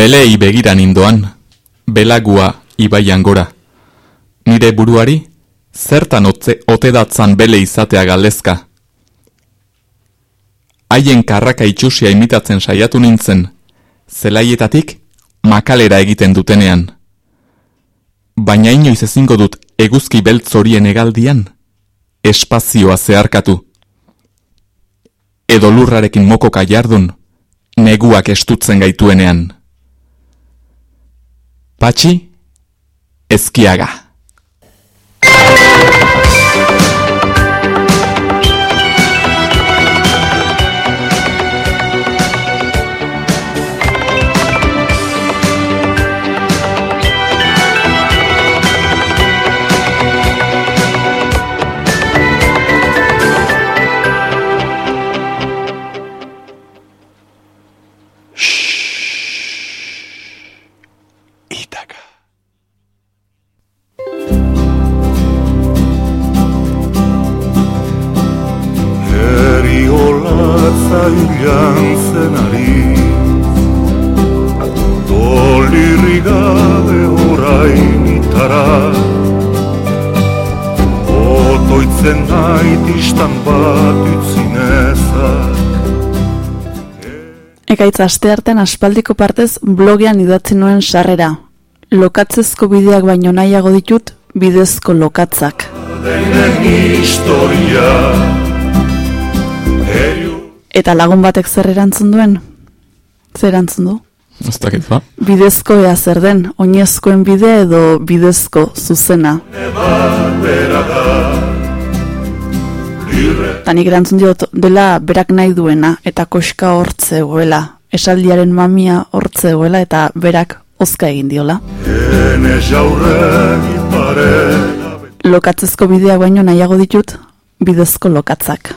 Belei begiran indoan, belagua ibaian gora. Nire buruari, zertan otze, otedatzan bele izatea galdezka. Haien karraka itxusia imitatzen saiatu nintzen, zelaietatik makalera egiten dutenean. Baina inoiz ezingo dut eguzki beltzorien egaldian, espazioa zeharkatu. Edo lurrarekin mokoka jardun, neguak estutzen gaituenean. Patxi, ezkiaga. Ekaitz aste artean aspaldiko partez blogean idatzi nuen sarrera. Lokatzezko bideak baino nahiago ditut bidezko lokatzak. Eta lagun batek zer erantzun duen? Zer erantzun du? Ez dakit ba? Bidezko ea zer den, oinezkoen bide edo bidezko zuzena. Tanik erantzun diot dela berak nahi duena eta koska hortze goela. Esaldiaren mamia hortze goela eta berak ozka egin diola. Lokatzezko bideak baino nahiago ditut, bidezko lokatzak.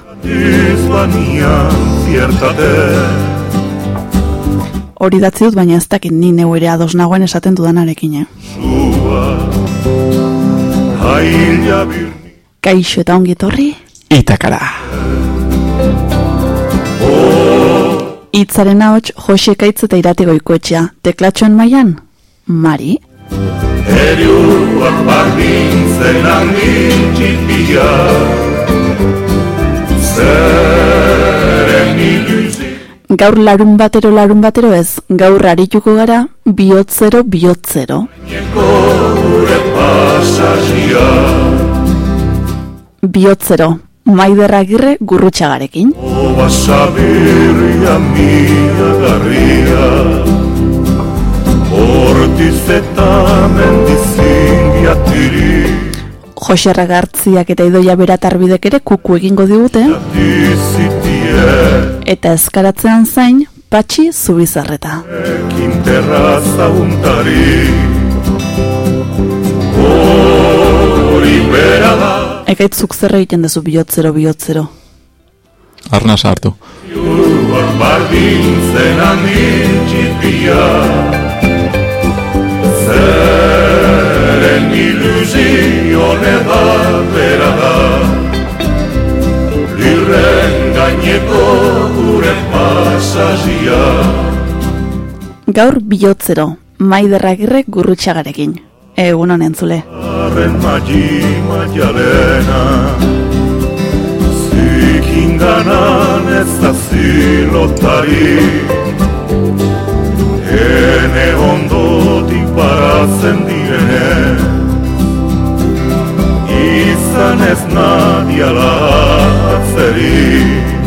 Hori datzi dut, baina ez dakit ni neu ere ados nagoen esaten dudanarekin, eh? Kaixo eta ongi torri? Itakara. Itzaren ahots Jose Kaitz eta Irati Goikoetxea. Teklatxoen mailan Mari. Eriuak bardintzen angintxipia Zeren iluzi Gaur larun batero larun batero ez, gaur arituko gara bihotzero bihotzero. Nieko gure pasazia Bihotzero, maider agirre gurrutxagarekin. Oba sabirria mia garria Hortiz eta mendizingia tiri Jose Ragartziak eta Idoia Beratarbidek ere kuku egingo digute, eta eskaratzean zain, patxi zubizarreta. Ekin terraza untari Hori bera da Ekaitzuk zer egiten duzu bihotzero bihotzero. Arna sartu. Juak bardintzen angintxipia Zeren ilusio nebat bera da Lirren gaineko gure pasazia Gaur bihotzero, maider agirre gurrutxagarekin. Egun honen zule. Arren magi maialena Zikinganan ez da zilotari Hene ondotik baratzen direne Izan ez nadiala atzeri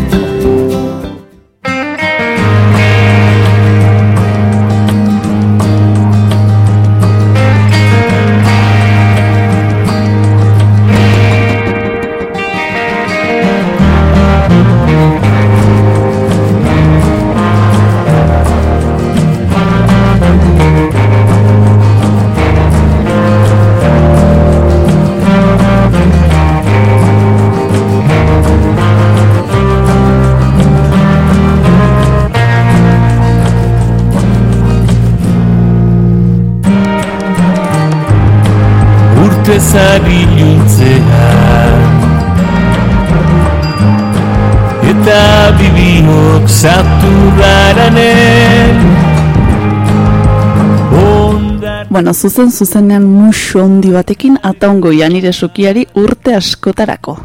Bueno, zuzen zuzenean musu handi batekin ataungo janire sukiari urte askotarako.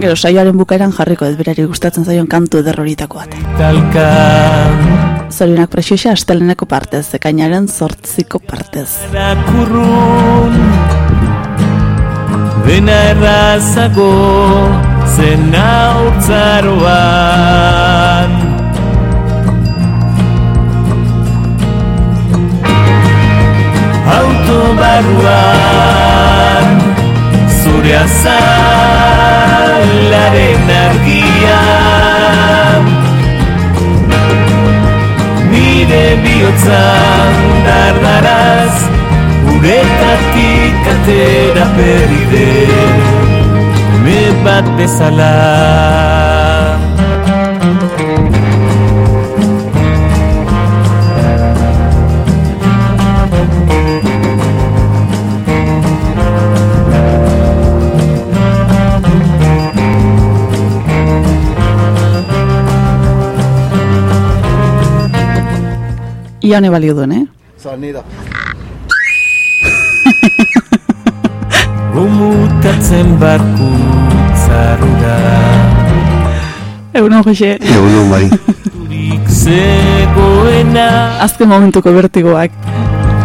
Gero saioaren bukaeran jarriko ez berari gustatzen zaion kantu ederroritako bat. Talka Zorionak presiosa asteleneko partez, ekainaren zortziko partez. Rakurrun Dena errazago Zen hautzaroan Auto barruan Zure azalaren argian. Nire bihotzan dardaraz Uretatik atera beride Me bat bezala Iane balio duen, eh? Zanida. Gomutatzen barku zarura Egun hoxe, Egun bai. Azken momentuko bertigoak.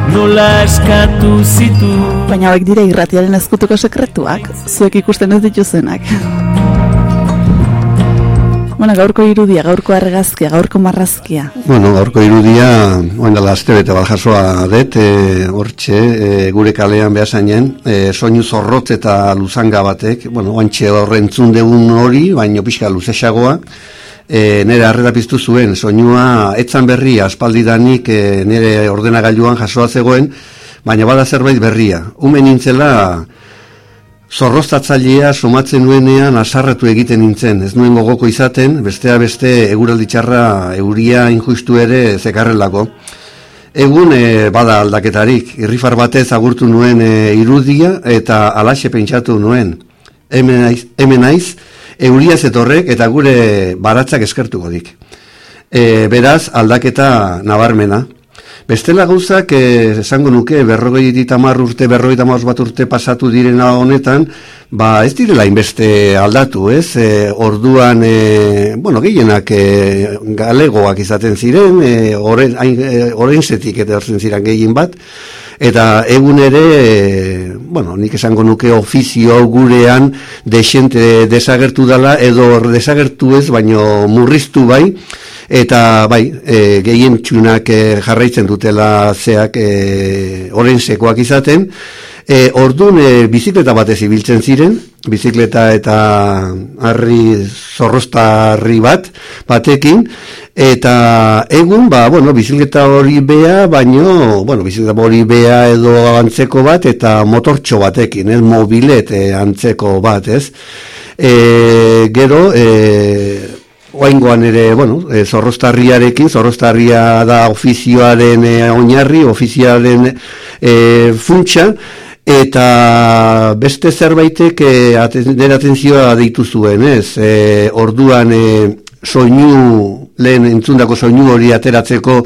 Nola eskatu zitu Baina hauek dira irratiaren ezkutuko sekretuak, zuek ikusten ez dituzenak. Bueno, gaurko irudia, gaurko argazkia, gaurko marrazkia. Bueno, gaurko irudia, oen dela azte bete baljasoa dut, e, hortxe, e, gure kalean behasainen, e, soinu zorrotz eta luzanga batek, bueno, oantxe horrentzun degun hori, baino pixka luzesagoa, e, nire harrera piztu zuen, soinua etzan berria, aspaldidanik e, nire ordenagailuan jasoa zegoen, baina bada zerbait berria. Ume nintzela, zorroztatzailea somatzen nuenean asarratu egiten nintzen, ez nuen gogoko izaten, bestea beste eguraldi txarra euria injustu ere zekarrelako. Egun e, bada aldaketarik, irrifar batez agurtu nuen e, irudia eta alaxe pentsatu nuen. Hemen naiz, hemen naiz euria zetorrek eta gure baratzak eskertuko dik. E, beraz, aldaketa nabarmena. Bestela gauzak, eh, esango nuke, berrogei ditamar urte, berrogei ditamar bat urte pasatu direna honetan, ba ez direla inbeste aldatu, ez? E, orduan, e, bueno, gehienak e, galegoak izaten ziren, e, oren, e, orensetik eta horzen ziren gehien bat, eta egun ere, e, bueno, nik esango nuke ofizio gurean desente desagertu dela, edo desagertu ez, baino murriztu bai, eta bai, e, gehien txunak e, jarraitzen dutela zeak e, orensekoak izaten, e, ordun e, bizikleta batez ibiltzen ziren, bizikleta eta harri zorroztarri bat batekin, eta egun, ba, bueno, bizikleta hori bea, baino, bueno, bizikleta hori bea edo antzeko bat, eta motortxo batekin, ez, mobilet e, antzeko bat, ez. E, gero, e, Oaingoan ere, bueno, e, zorroztarriarekin, zorroztarria da ofizioaren e, oinarri, ofizialen e, funtsa, eta beste zerbaitek e, aten, atentzioa deitu zuen, ez? E, orduan e, soinu, lehen entzundako soinu hori ateratzeko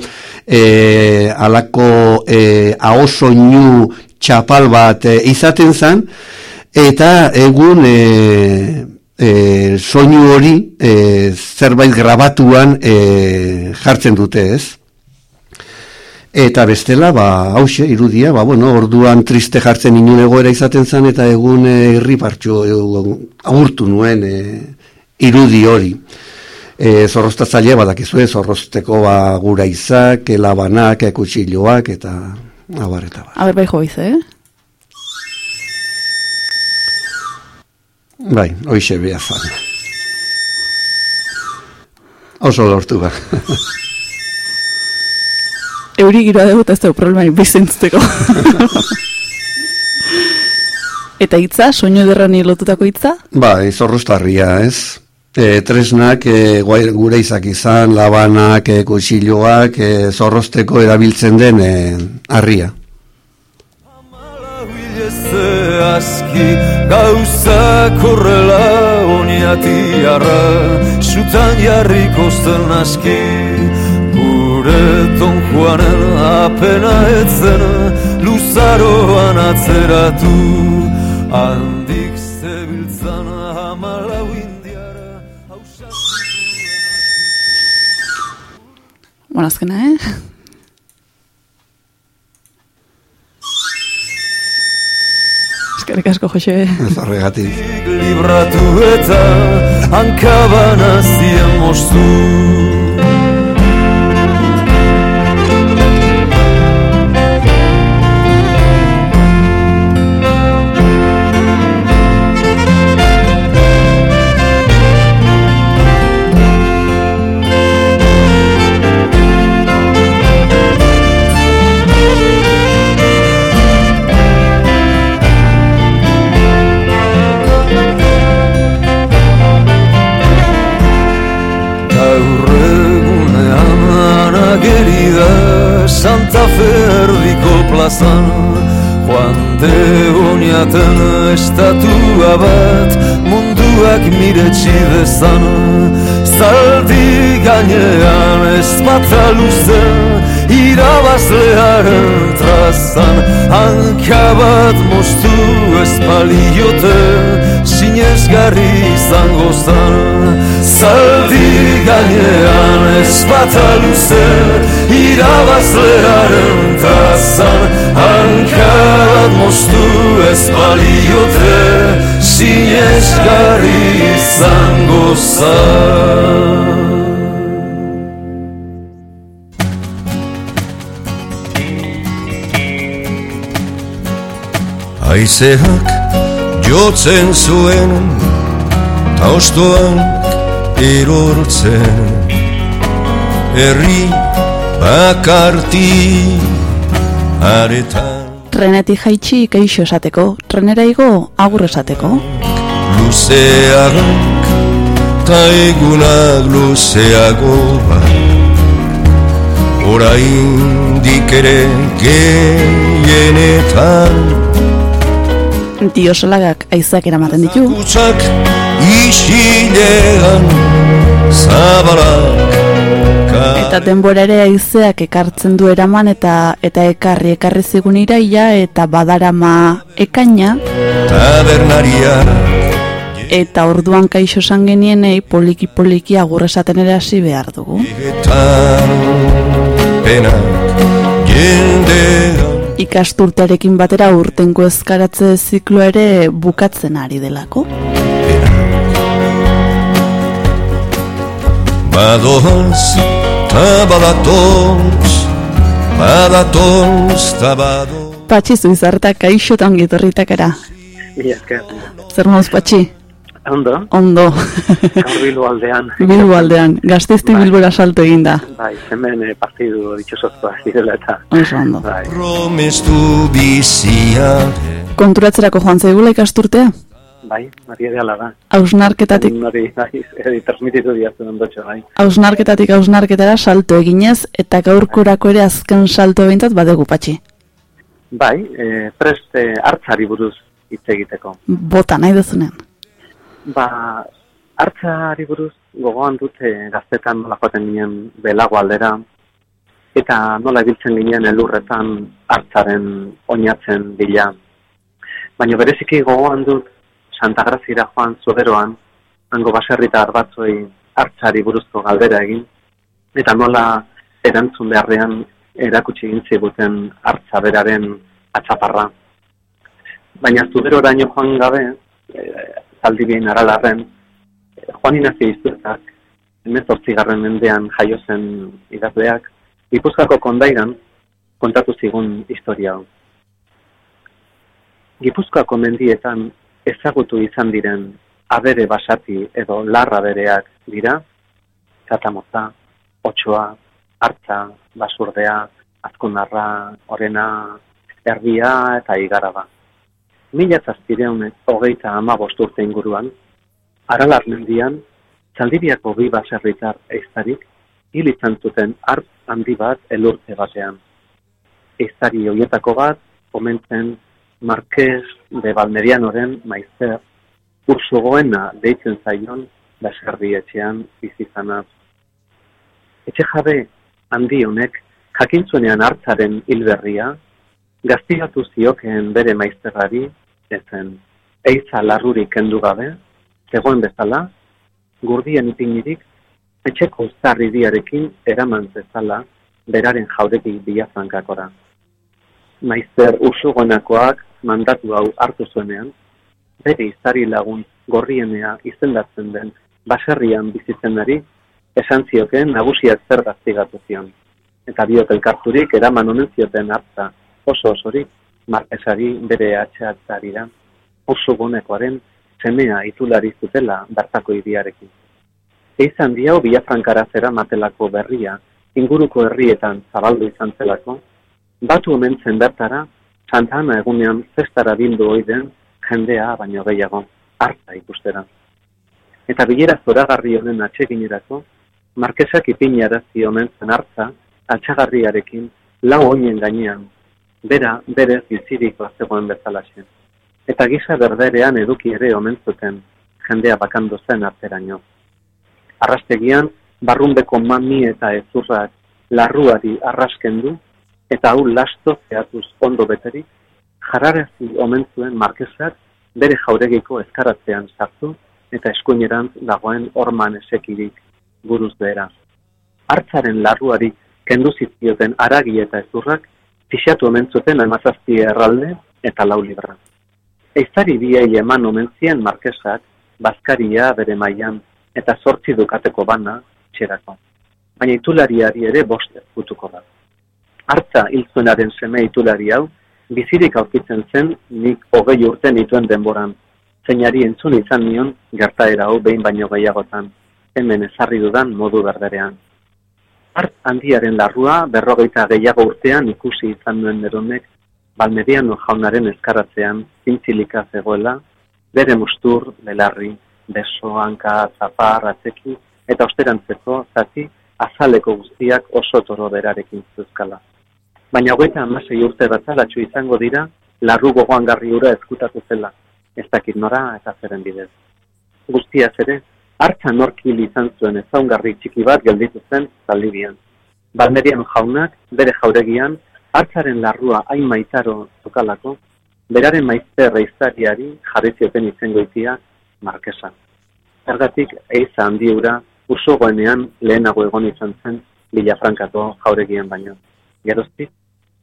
e, alako e, aho soinu txapal bat e, izaten zen, eta egun e, e, soinu hori e, zerbait grabatuan e, jartzen dute ez. Eta bestela, ba, hause, irudia, ba, bueno, orduan triste jartzen inun egoera izaten zen, eta egun e, irripartxo e, agurtu nuen e, irudi hori. E, zorroztatzailea badakizue, zorrozteko ba, gura izak, elabanak, ekutsilloak, eta abarreta ba. Aber bai joiz, eh? Bai, hoixe behazan. Oso lortu ba. Euri giroa dugu eta ez dugu problemarik bizentzuteko. eta hitza, soinu derrani lotutako hitza? Bai, zorroztarria, ez? E, tresnak e, gure izak izan, labanak, e, kutsilloak, e, zorrozteko erabiltzen den e, harria. Bileze aski gauzak horrela oniatiarra Sutan jarriko zen aski gure Don Juanen apena etzen luzaroan atzeratu handik zebiltzan hamalau indiara. Bueno, azkena, eh? Eskerrik asko, Jose. Ez horregatik. libratu eta hankabana zien moztu Munduak miretsi dezan Zaldi gainean ez bata luze Irabazlearen trazan Hanka bat moztu ez Sinesgarri izango zan Zaldi gainean ez bata luze Irabazlearen trazan Hanka bat moztu ez baliote Sinesgarri izango zan Aizeak jotzen zuen Ta ostoan erortzen. Herri bakarti aretan Trenetik jaitsi keixo esateko, trenera igo agur esateko. Luzeak ta egunak luzeago Oraindik ere gehienetan Diosolagak aizak eramaten ditu. Kutsak isilean zabalak Eta denbora ere aizeak ekartzen du eraman eta eta ekarri ekarri zigun iraia eta badarama ekaina tabernaria eta orduan kaixo esan genienei poliki poliki agur esaten ere hasi behar dugu. Ikasturtearekin batera urtengo ezkaratze ziklo ere bukatzen ari delako. Badoz, ta badatoz, badatoz, ta badoz. Patxi zuizarta kaixo eta ongi esker. Zer moz, Patxi? Ondo, Ondo. Bilbo aldean. Bilbo aldean, gaztezti Bai. bilbora salto eginda. Bai, hemen eh, partidu ditxosozkoa zirela eta. Oso ondo. Bai, Promestu biziade Konturatzerako joan zaigula ikasturtea? Bai, Maria de Ala da. Hausnarketatik, Hori, bai, transmititu diazten ondotxo, bai. hausnarketatik hausnarketara salto eginez, eta gaurkorako ere azken salto behintzat badegu patxi. Bai, eh, prest eh, hartzari buruz hitz egiteko. Bota nahi duzunean. Ba, hartzari buruz gogoan dute gaztetan nola joaten ginen belago aldera, eta nola ibiltzen ginen elurretan hartzaren oinatzen bila. Baina bereziki gogoan dut Santa Grazira joan zuberoan, hango baserritar batzoi hartzari buruzko galdera egin, eta nola erantzun beharrean erakutsi egin ziguten hartza beraren atxaparra. Baina zuberoraino joan gabe, e, zaldibien aralarren, e, Juan Inazio iztuetak, emezortzigarren mendean jaio zen idazleak, Gipuzkoako kondairan kontatu zigun historia hau. Gipuzkoako mendietan ezagutu izan diren abere basati edo larra bereak dira, katamotza, otxoa, hartza, basurdea, azkunarra, orena, erbia eta igaraba. Mila zazpireun hogeita ama urte inguruan, aralar mendian, Zaldibiako bi baserritar eiztarik, hil izan zuten hartz handi bat elurte batean. Eiztari hoietako bat, omentzen Marquez de Balmerianoren maizer, ursugoena deitzen zaion baserri etxean bizizana. Etxe jabe handi honek jakin zuenean hartzaren hilberria, gaztigatu ziokeen bere maizterrari, ezen, eiza larrurik kendu gabe, zegoen bezala, gurdien ipinirik, etxeko zarridiarekin eraman zezala, beraren jaureki bilafrankakora. Maizter usugonakoak mandatu hau hartu zuenean, bere izari lagun gorrienea izendatzen den baserrian bizitzen esan zioken nagusiak zer gaztigatu zion. Eta biok elkarturik eraman omen zioten hartza oso osorik markesari bere atxeatzari da, oso gunekoaren semea itulari zutela bertako iriarekin. Eizan diau bilafrankara zera matelako berria, inguruko herrietan zabaldu izan zelako, batu omen zen Santana egunean zestara bildu oiden jendea baino gehiago hartza ikustera. Eta bilera zoragarri honen atseginerako, Markesak ipinarazi omen zen hartza, atxagarriarekin, lau oinen gainean, bera, berez bizirik bazegoen bezalaxe. Eta gisa berderean eduki ere omen zuten, jendea bakandu zen arteraino. Arrastegian, barrumbeko mami eta ezurrak larruari arrasken du, eta hau lasto zehatuz ondo beterik, jararazi omen zuen markesak bere jauregiko ezkaratzean sartu eta eskuinerantz dagoen orman esekirik buruz behera. Artzaren larruari kendu zizkioten aragi eta ezurrak pixatu omen zuten amazazpi erralde eta lau libra. Eizari biei eman omen zien markesak, bazkaria bere mailan eta sortzi dukateko bana txerako. Baina itulariari ere bost ezkutuko da. Artza hilzuenaren seme itulari hau, bizirik aurkitzen zen nik hogei urte nituen denboran, zeinari entzun izan nion gertaera hau behin baino gehiagotan, hemen ezarri dudan modu berderean. Art handiaren larrua berrogeita gehiago urtean ikusi izan duen neronek, balmediano jaunaren eskaratzean zintzilika zegoela, bere mustur, belarri, beso, hanka, zapar, atzeki, eta osterantzeko zati azaleko guztiak oso toro berarekin zuzkala baina hogeita amasei urte batzalatxu izango dira, larru gogoan garri ura ezkutatu zela, ez dakit nora eta zeren bidez. Guztiaz ere, hartza norkil izan zuen ezaungarri txiki bat gelditu zen zaldibian. Balmerian jaunak, bere jauregian, hartzaren larrua hain maitaro zukalako, beraren maizte reiztariari jarri zioten izango itia markesa. Ergatik, eiza handi ura, uso goenean lehenago egon izan zen Bilafrankako jauregian baino. Geroztik,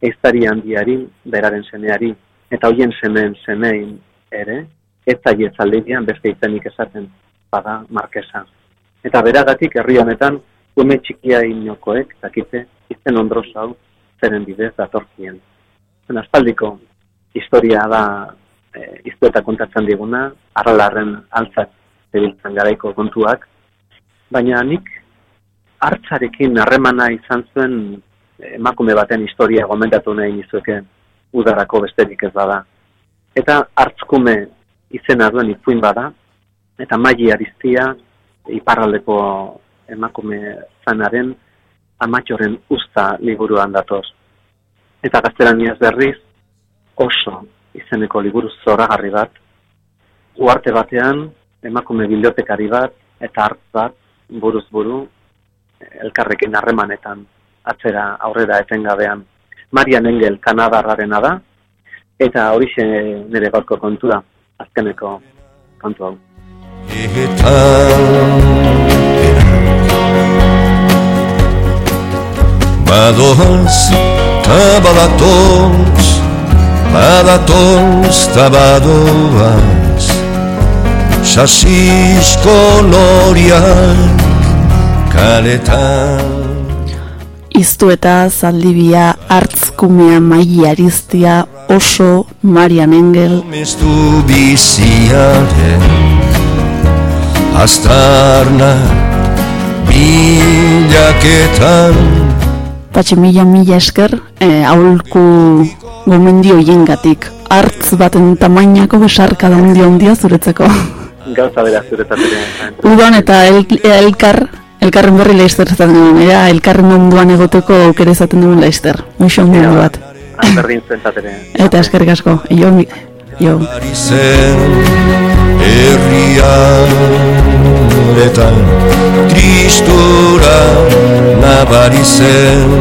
eiztari handiari, beraren semeari, eta hoien semeen semein ere, ez zaie zaldibian beste izenik esaten, bada markesa. Eta beragatik herri honetan, ume txikia inokoek, dakite, izen ondroz hau, zeren bidez datorkien. Zen aspaldiko historia da e, iztueta kontatzen diguna, arralarren altzak zebiltzen garaiko kontuak, baina nik hartzarekin harremana izan zuen emakume baten historia gomendatu nahi nizueke udarako besterik ez bada. Eta hartzkume izena duen ipuin bada, eta maili ariztia iparraldeko emakume zanaren amatxoren usta liburuan datoz. Eta gaztelaniaz berriz oso izeneko liburu zoragarri bat, uarte batean emakume bibliotekari bat eta hartz bat buruz buru elkarrekin harremanetan atzera aurrera etengabean. Marian Engel Kanadarrarena da, eta hori nire gaurko kontura, azkeneko kontu hau. Eta Badoaz ta badatoz Badatoz ta badoaz Sasisko loriak kaletan iztu eta zaldibia hartzkumea maili ariztia oso Marian Engel. Mestu biziaren Aztarna Bilaketan. Patxe mila mila esker e, aulku gomendio jengatik hartz baten tamainako besarka da ondio ondia zuretzeko Gauza bera zuretzatera Udan eta el, elkar Elkarren berri laizter zaten duen, ea, elkarren munduan egoteko aukere zaten duen laizter. Muixo mundu bat. Berdin zentateren. Eta eskerrik asko, jo, jo. Arizen herria Eta tristura nabari zen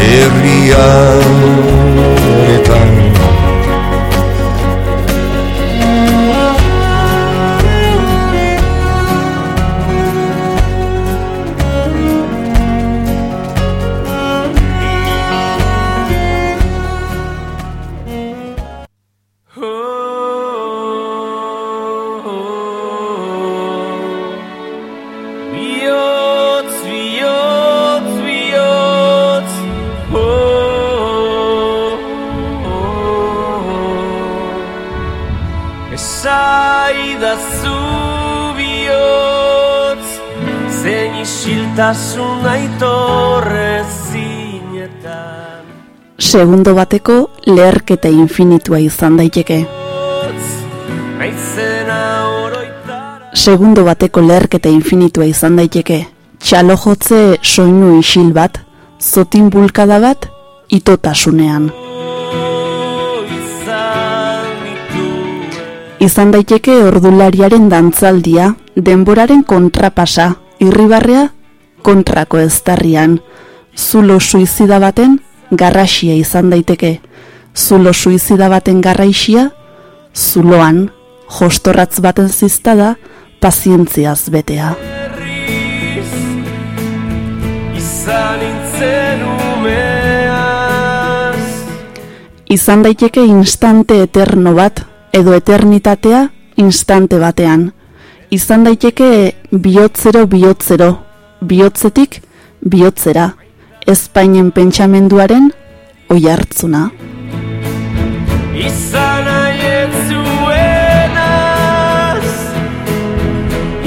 herrian Segundo bateko leherketa infinitua izan daiteke. Segundo bateko leherketa infinitua izan daiteke. Txalo jotze soinu isil bat, zotin bulkada bat, itotasunean. Izan daiteke ordulariaren dantzaldia, denboraren kontrapasa, irribarrea kontrako eztarrian. Zulo suizida baten garrasia izan daiteke. Zulo suizida baten garraisia, zuloan, jostorratz baten ziztada, pazientziaz betea. Izan Izan daiteke instante eterno bat, edo eternitatea instante batean. Izan daiteke bihotzero bihotzero, bihotzetik bihotzera, Espainen pentsamenduaren oi hartzuna. Izan aietzuenaz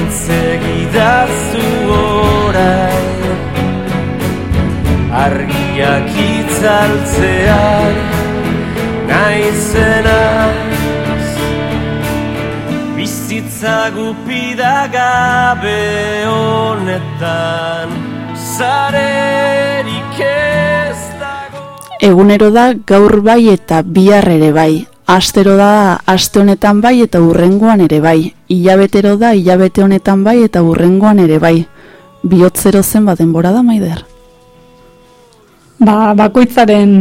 Itzegidazu orain. Argiak itzaltzean Naizenaz Bizitza gupida gabe honetan Zarerik ez dago Egunero da gaur bai eta bihar ere bai. Astero da aste honetan bai eta urrengoan ere bai. Hilabetero da hilabete honetan bai eta urrengoan ere bai. Bihotzero zen bat denbora da maider. Ba, bakoitzaren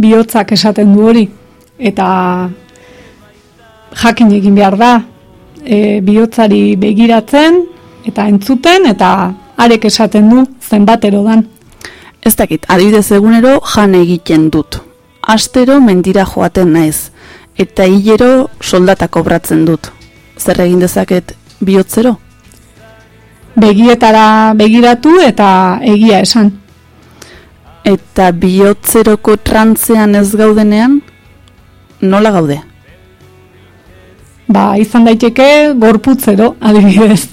bihotzak esaten du hori. Eta jakin egin behar da. E, bihotzari begiratzen eta entzuten eta arek esaten du zenbatero dan. Ez dakit, adibidez egunero jan egiten dut. Astero mendira joaten naiz. Eta hilero soldata kobratzen dut. Zer egin dezaket bihotzero? Begietara begiratu eta egia esan. Eta bihotzeroko trantzean ez gaudenean, nola gaude? Ba, izan daiteke gorputzero, adibidez.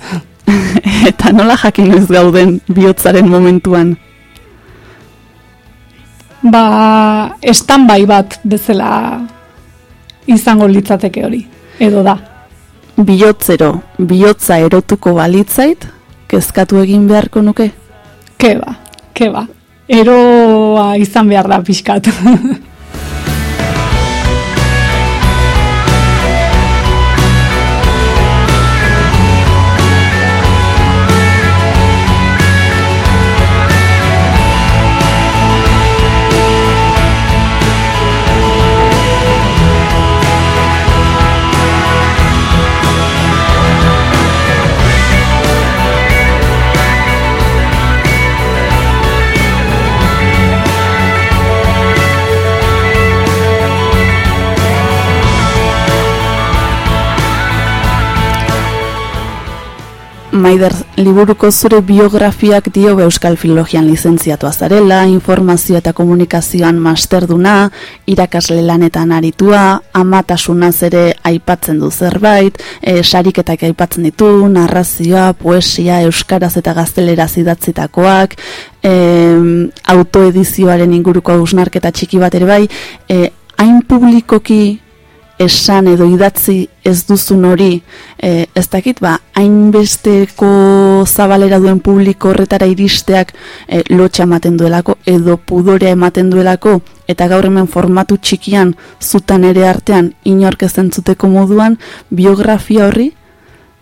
Eta nola jakin ez gauden bihotzaren momentuan? Ba, standby bat bezala izango litzateke hori, edo da. Bihotzero, bihotza erotuko balitzait, kezkatu egin beharko nuke? Keba, keba. Eroa izan behar da pixkat. Maider, liburuko zure biografiak dio Euskal Filologian lizentziatua zarela, informazio eta komunikazioan masterduna, irakasle lanetan aritua, amatasunaz ere aipatzen du zerbait, e, sariketak aipatzen ditu, narrazioa, poesia, euskaraz eta gazteleraz idatzitakoak, e, autoedizioaren inguruko hausnarketa txiki bat ere bai, e, hain publikoki esan edo idatzi ez duzun hori, e, ez dakit, ba, hainbesteko zabalera duen publiko horretara iristeak e, lotxa ematen duelako, edo pudorea ematen duelako, eta gaur hemen formatu txikian, zutan ere artean, inork ez entzuteko moduan, biografia horri,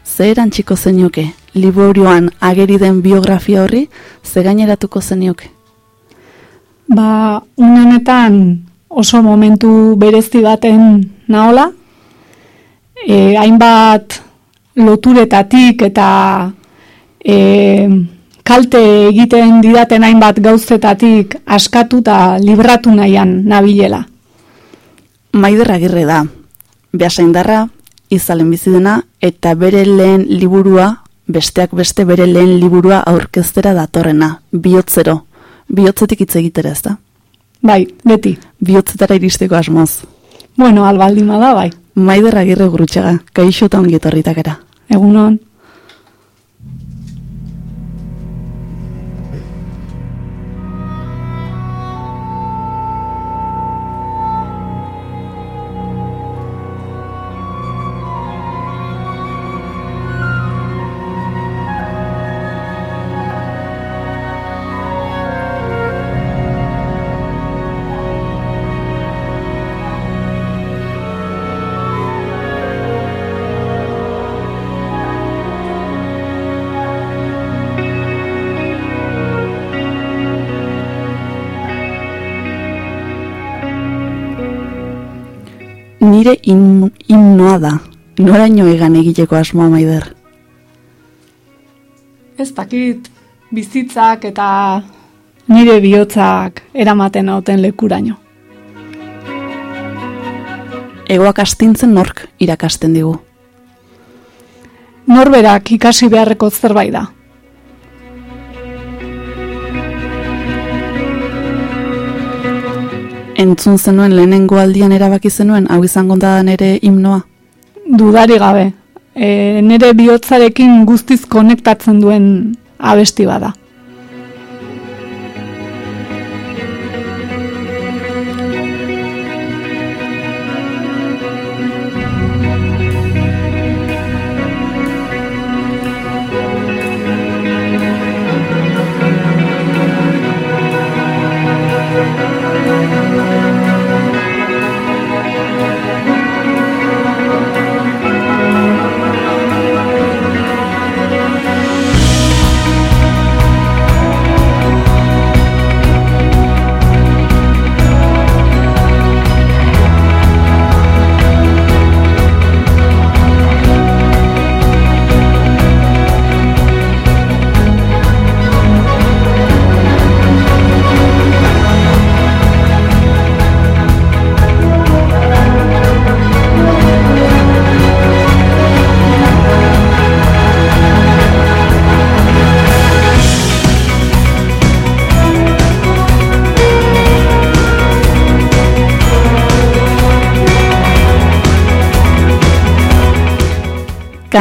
Ze erantxiko zenioke, liburuan ageri den biografia horri, ze gaineratuko zenioke? Ba, unenetan oso momentu berezti baten naola, e, hainbat loturetatik eta e, kalte egiten didaten hainbat gauzetatik askatu eta libratu nahian nabilela. Maider agirre da, behasaindarra, izalen bizi dena, eta bere lehen liburua, besteak beste bere lehen liburua aurkeztera datorrena, bihotzero. Bihotzetik hitz egitera ez da? Bai, beti. Bihotzetara iristeko asmoz. Bueno, albaldima da, bai. Maider agirre gurutxaga, kaixo eta ongi etorritakera. Egunon. Nire in, himnoa da, noraino egan egiteko asmoa maider. Ez dakit bizitzak eta nire bihotzak eramaten hauten lekuraino. Egoak astintzen nork irakasten digu. Norberak ikasi beharreko zerbait da. Entzun zenuen lehenengo aldian erabaki zenuen, hau izango da nere himnoa. Dudari gabe. E, nire bihotzarekin guztiz konektatzen duen abesti bada.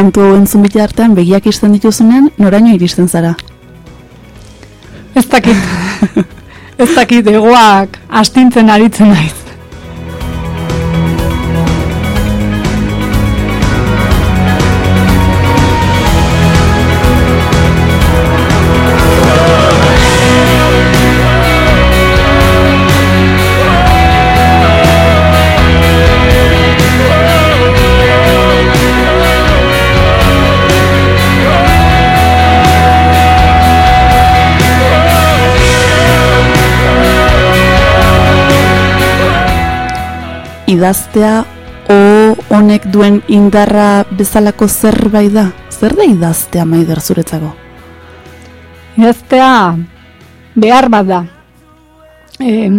Kantu entzun bitartean begiak izten dituzunean, noraino iristen zara. Ez dakit. Ez dakit egoak astintzen aritzen naiz. Idaztea o honek duen indarra bezalako zerbait da? Zer da idaztea maider zuretzako? Idaztea behar bat da. Em,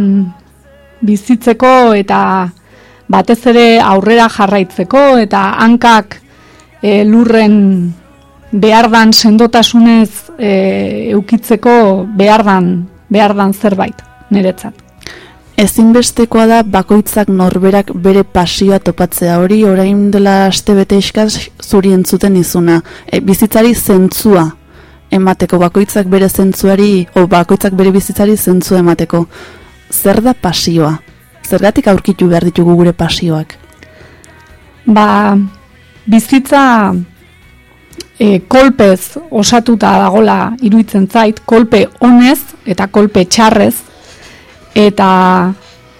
bizitzeko eta batez ere aurrera jarraitzeko eta hankak e, lurren behardan sendotasunez e, eukitzeko behardan, behardan zerbait niretzat. Ezinbestekoa da bakoitzak norberak bere pasioa topatzea hori orain dela aste bete eskaz zuri entzuten izuna. E, bizitzari zentzua emateko bakoitzak bere zentzuari o bakoitzak bere bizitzari zentzua emateko. Zer da pasioa? Zergatik aurkitu behar ditugu gure pasioak? Ba, bizitza e, kolpez osatuta dagola iruditzen zait, kolpe honez eta kolpe txarrez, eta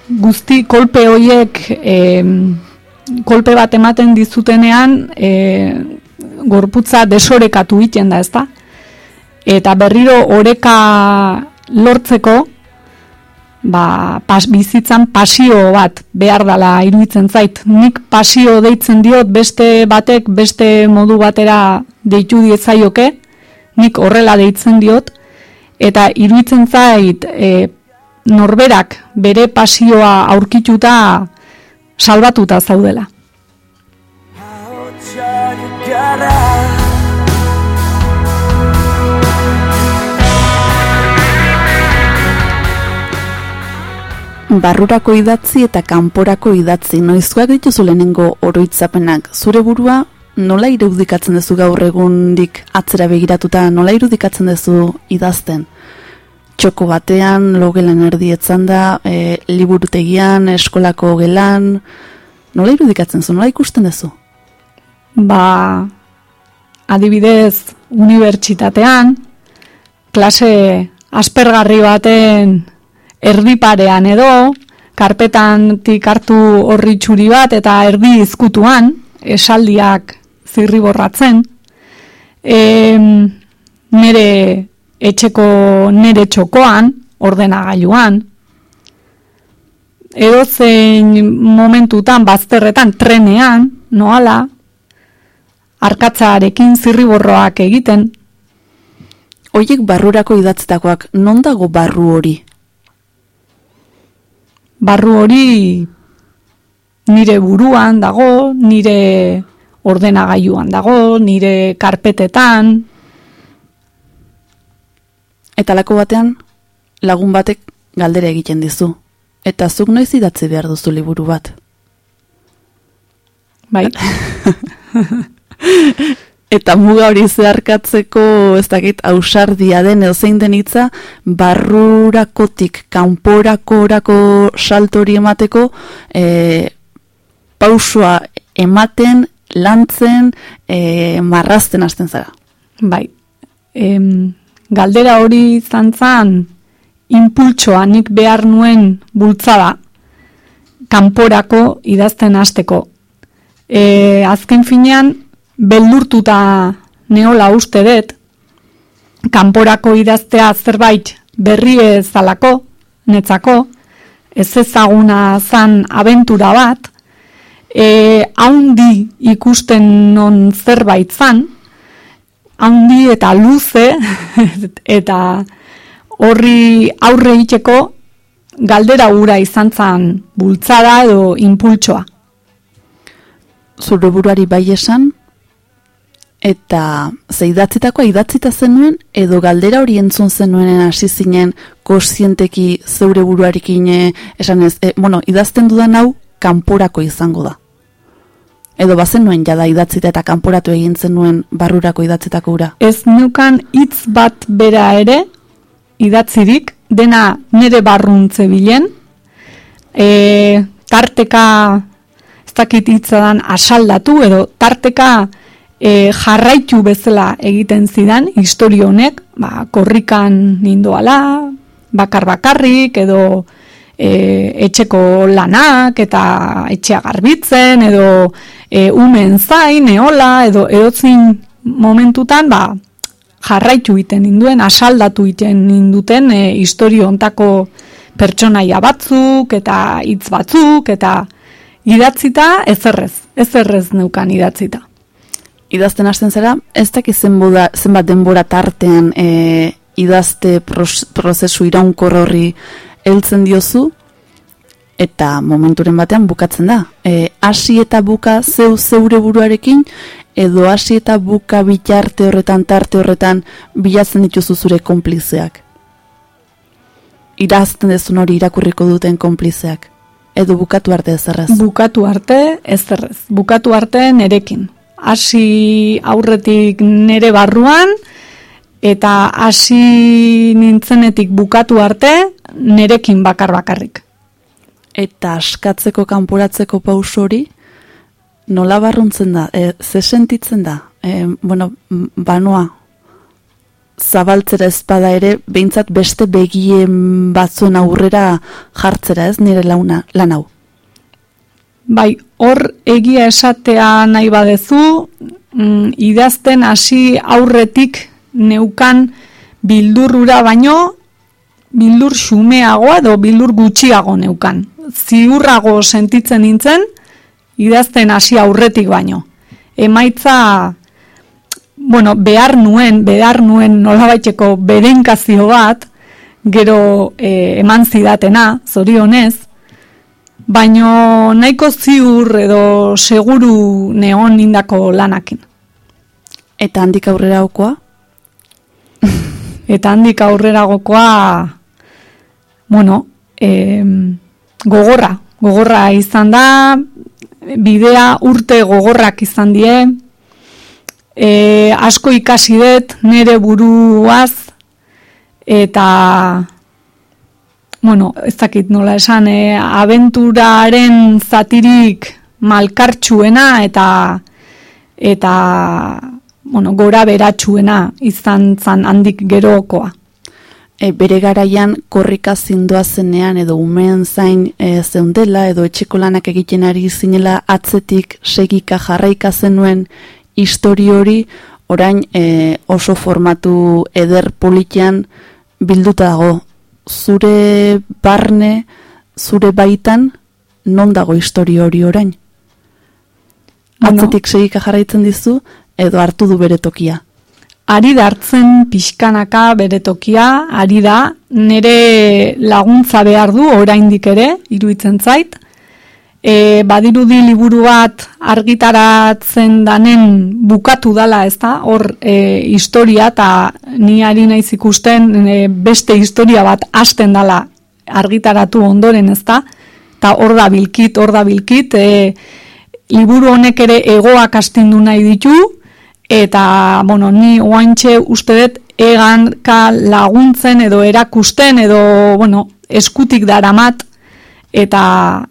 guzti kolpe hoiek e, kolpe bat ematen dizutenean e, gorputza desorekatu iten da, ezta? Eta berriro oreka lortzeko, ba, pas, bizitzan pasio bat behar dala iruditzen zait. Nik pasio deitzen diot beste batek beste modu batera deitu diezaioke, nik horrela deitzen diot, eta iruditzen zait e, norberak bere pasioa aurkituta salbatuta zaudela. Barrurako idatzi eta kanporako idatzi noizkoak dituzu lehenengo oroitzapenak zure burua nola irudikatzen duzu gaur egundik atzera begiratuta nola irudikatzen duzu idazten txoko batean logelan erdietzan da e, liburutegian eskolako gelan nola irudikatzen zu? Nola ikusten duzu? Ba adibidez unibertsitatean klase aspergarri baten erdiparean edo, karpetantik hartu horri txuri bat eta erdi izkutuan, esaldiak zirriborratzen, e, nere etxeko nere txokoan, ordenagailuan, edo zein momentutan, bazterretan, trenean, noala, arkatzarekin zirriborroak egiten. Oiek barrurako idatzetakoak, non dago barru hori? barru hori nire buruan dago, nire ordenagailuan dago, nire karpetetan. Eta lako batean, lagun batek galdera egiten dizu. Eta zuk noiz idatzi behar duzu liburu bat. Bai. Eta muga hori zeharkatzeko, ez dakit, ausardia den, zein den hitza, barrurakotik, kanporako orako salto hori emateko, e, pausua ematen, lantzen, e, marrazten hasten zara. Bai. Em, galdera hori izan zan, impultsoa nik behar nuen bultzada, kanporako idazten hasteko. E, azken finean, beldurtuta neola uste dut, kanporako idaztea zerbait berri ezalako, netzako, ez ezaguna zan abentura bat, e, haundi ikusten non zerbait zan, haundi eta luze, eta horri aurre iteko galdera ura izan zan bultzada edo impultsoa. Zure buruari bai esan, eta ze idatzitakoa idatzita zenuen edo galdera hori entzun zenuen hasi zinen kontzienteki zeure buruarekin eh, esan ez, e, bueno, idazten dudan hau kanporako izango da. Edo bazen nuen jada idatzita eta kanporatu egin zenuen barrurako idatzitako ura. Ez nukan hitz bat bera ere idatzirik, dena nire barruntze bilen, e, tarteka ez dakit hitzadan asaldatu edo tarteka e, jarraitu bezala egiten zidan historio honek, ba, korrikan nindoala, bakar bakarrik edo e, etxeko lanak eta etxea garbitzen edo e, umen zain, eola edo edotzin momentutan ba, jarraitu iten ninduen, asaldatu iten ninduten e, historio ontako pertsonaia batzuk eta hitz batzuk eta idatzita ezerrez, ezerrez neukan idatzita. Idazten hasten zera, ez dakiz zenbat denbora tartean e, idazte prozesu iraunkor horri heltzen diozu, eta momenturen batean bukatzen da. E, hasi eta buka zeu zeure buruarekin, edo hasi eta buka bitarte horretan, tarte horretan, bilatzen dituzu zure konplizeak. Irazten dezun hori irakurriko duten konplizeak. Edo bukatu arte ezerrez. Bukatu arte ezerrez. Bukatu arte nerekin hasi aurretik nere barruan eta hasi nintzenetik bukatu arte nerekin bakar bakarrik. Eta askatzeko kanporatzeko pauso hori nola barruntzen da? E, ze sentitzen da? E, bueno, banoa zabaltzera ezpada ere, behintzat beste begien batzuen aurrera jartzera ez nire launa, lan hau. Bai, hor egia esatea nahi badezu, mm, idazten hasi aurretik neukan bildurrura baino bildur xumeagoa edo bildur gutxiago neukan. Ziurrago sentitzen nintzen idazten hasi aurretik baino. Emaitza bueno, behar nuen, behar nuen nolabaiteko berenkazio bat, gero e, eman zidatena, zorionez, baino nahiko ziur edo seguru neon indako lanakin. Eta handik aurrera okoa? Eta handik aurrera gokoa, bueno, e, gogorra, gogorra izan da, bidea urte gogorrak izan die, e, asko ikasi dut nire buruaz, eta bueno, ez dakit nola esan, e, abenturaren zatirik malkartxuena eta eta bueno, gora beratxuena izan zan handik gerokoa. E, bere garaian korrika zindua zenean edo umeen zain e, zeundela edo etxeko lanak egiten ari zinela atzetik segika jarraika zenuen histori hori orain e, oso formatu eder politian bilduta dago zure barne, zure baitan, non dago historio hori orain? Atzetik segika jarraitzen dizu, edo hartu du bere tokia? Ari da hartzen pixkanaka bere tokia, ari da, nire laguntza behar du oraindik ere, iruditzen zait, e, badirudi liburu bat argitaratzen danen bukatu dala, ez da? Hor e, historia eta ni ari naiz ikusten e, beste historia bat hasten dala argitaratu ondoren, ez da? Eta hor da bilkit, hor da bilkit, e, liburu honek ere egoak astindu nahi ditu, eta, bueno, ni oaintxe uste dut egan laguntzen edo erakusten edo, bueno, eskutik daramat eta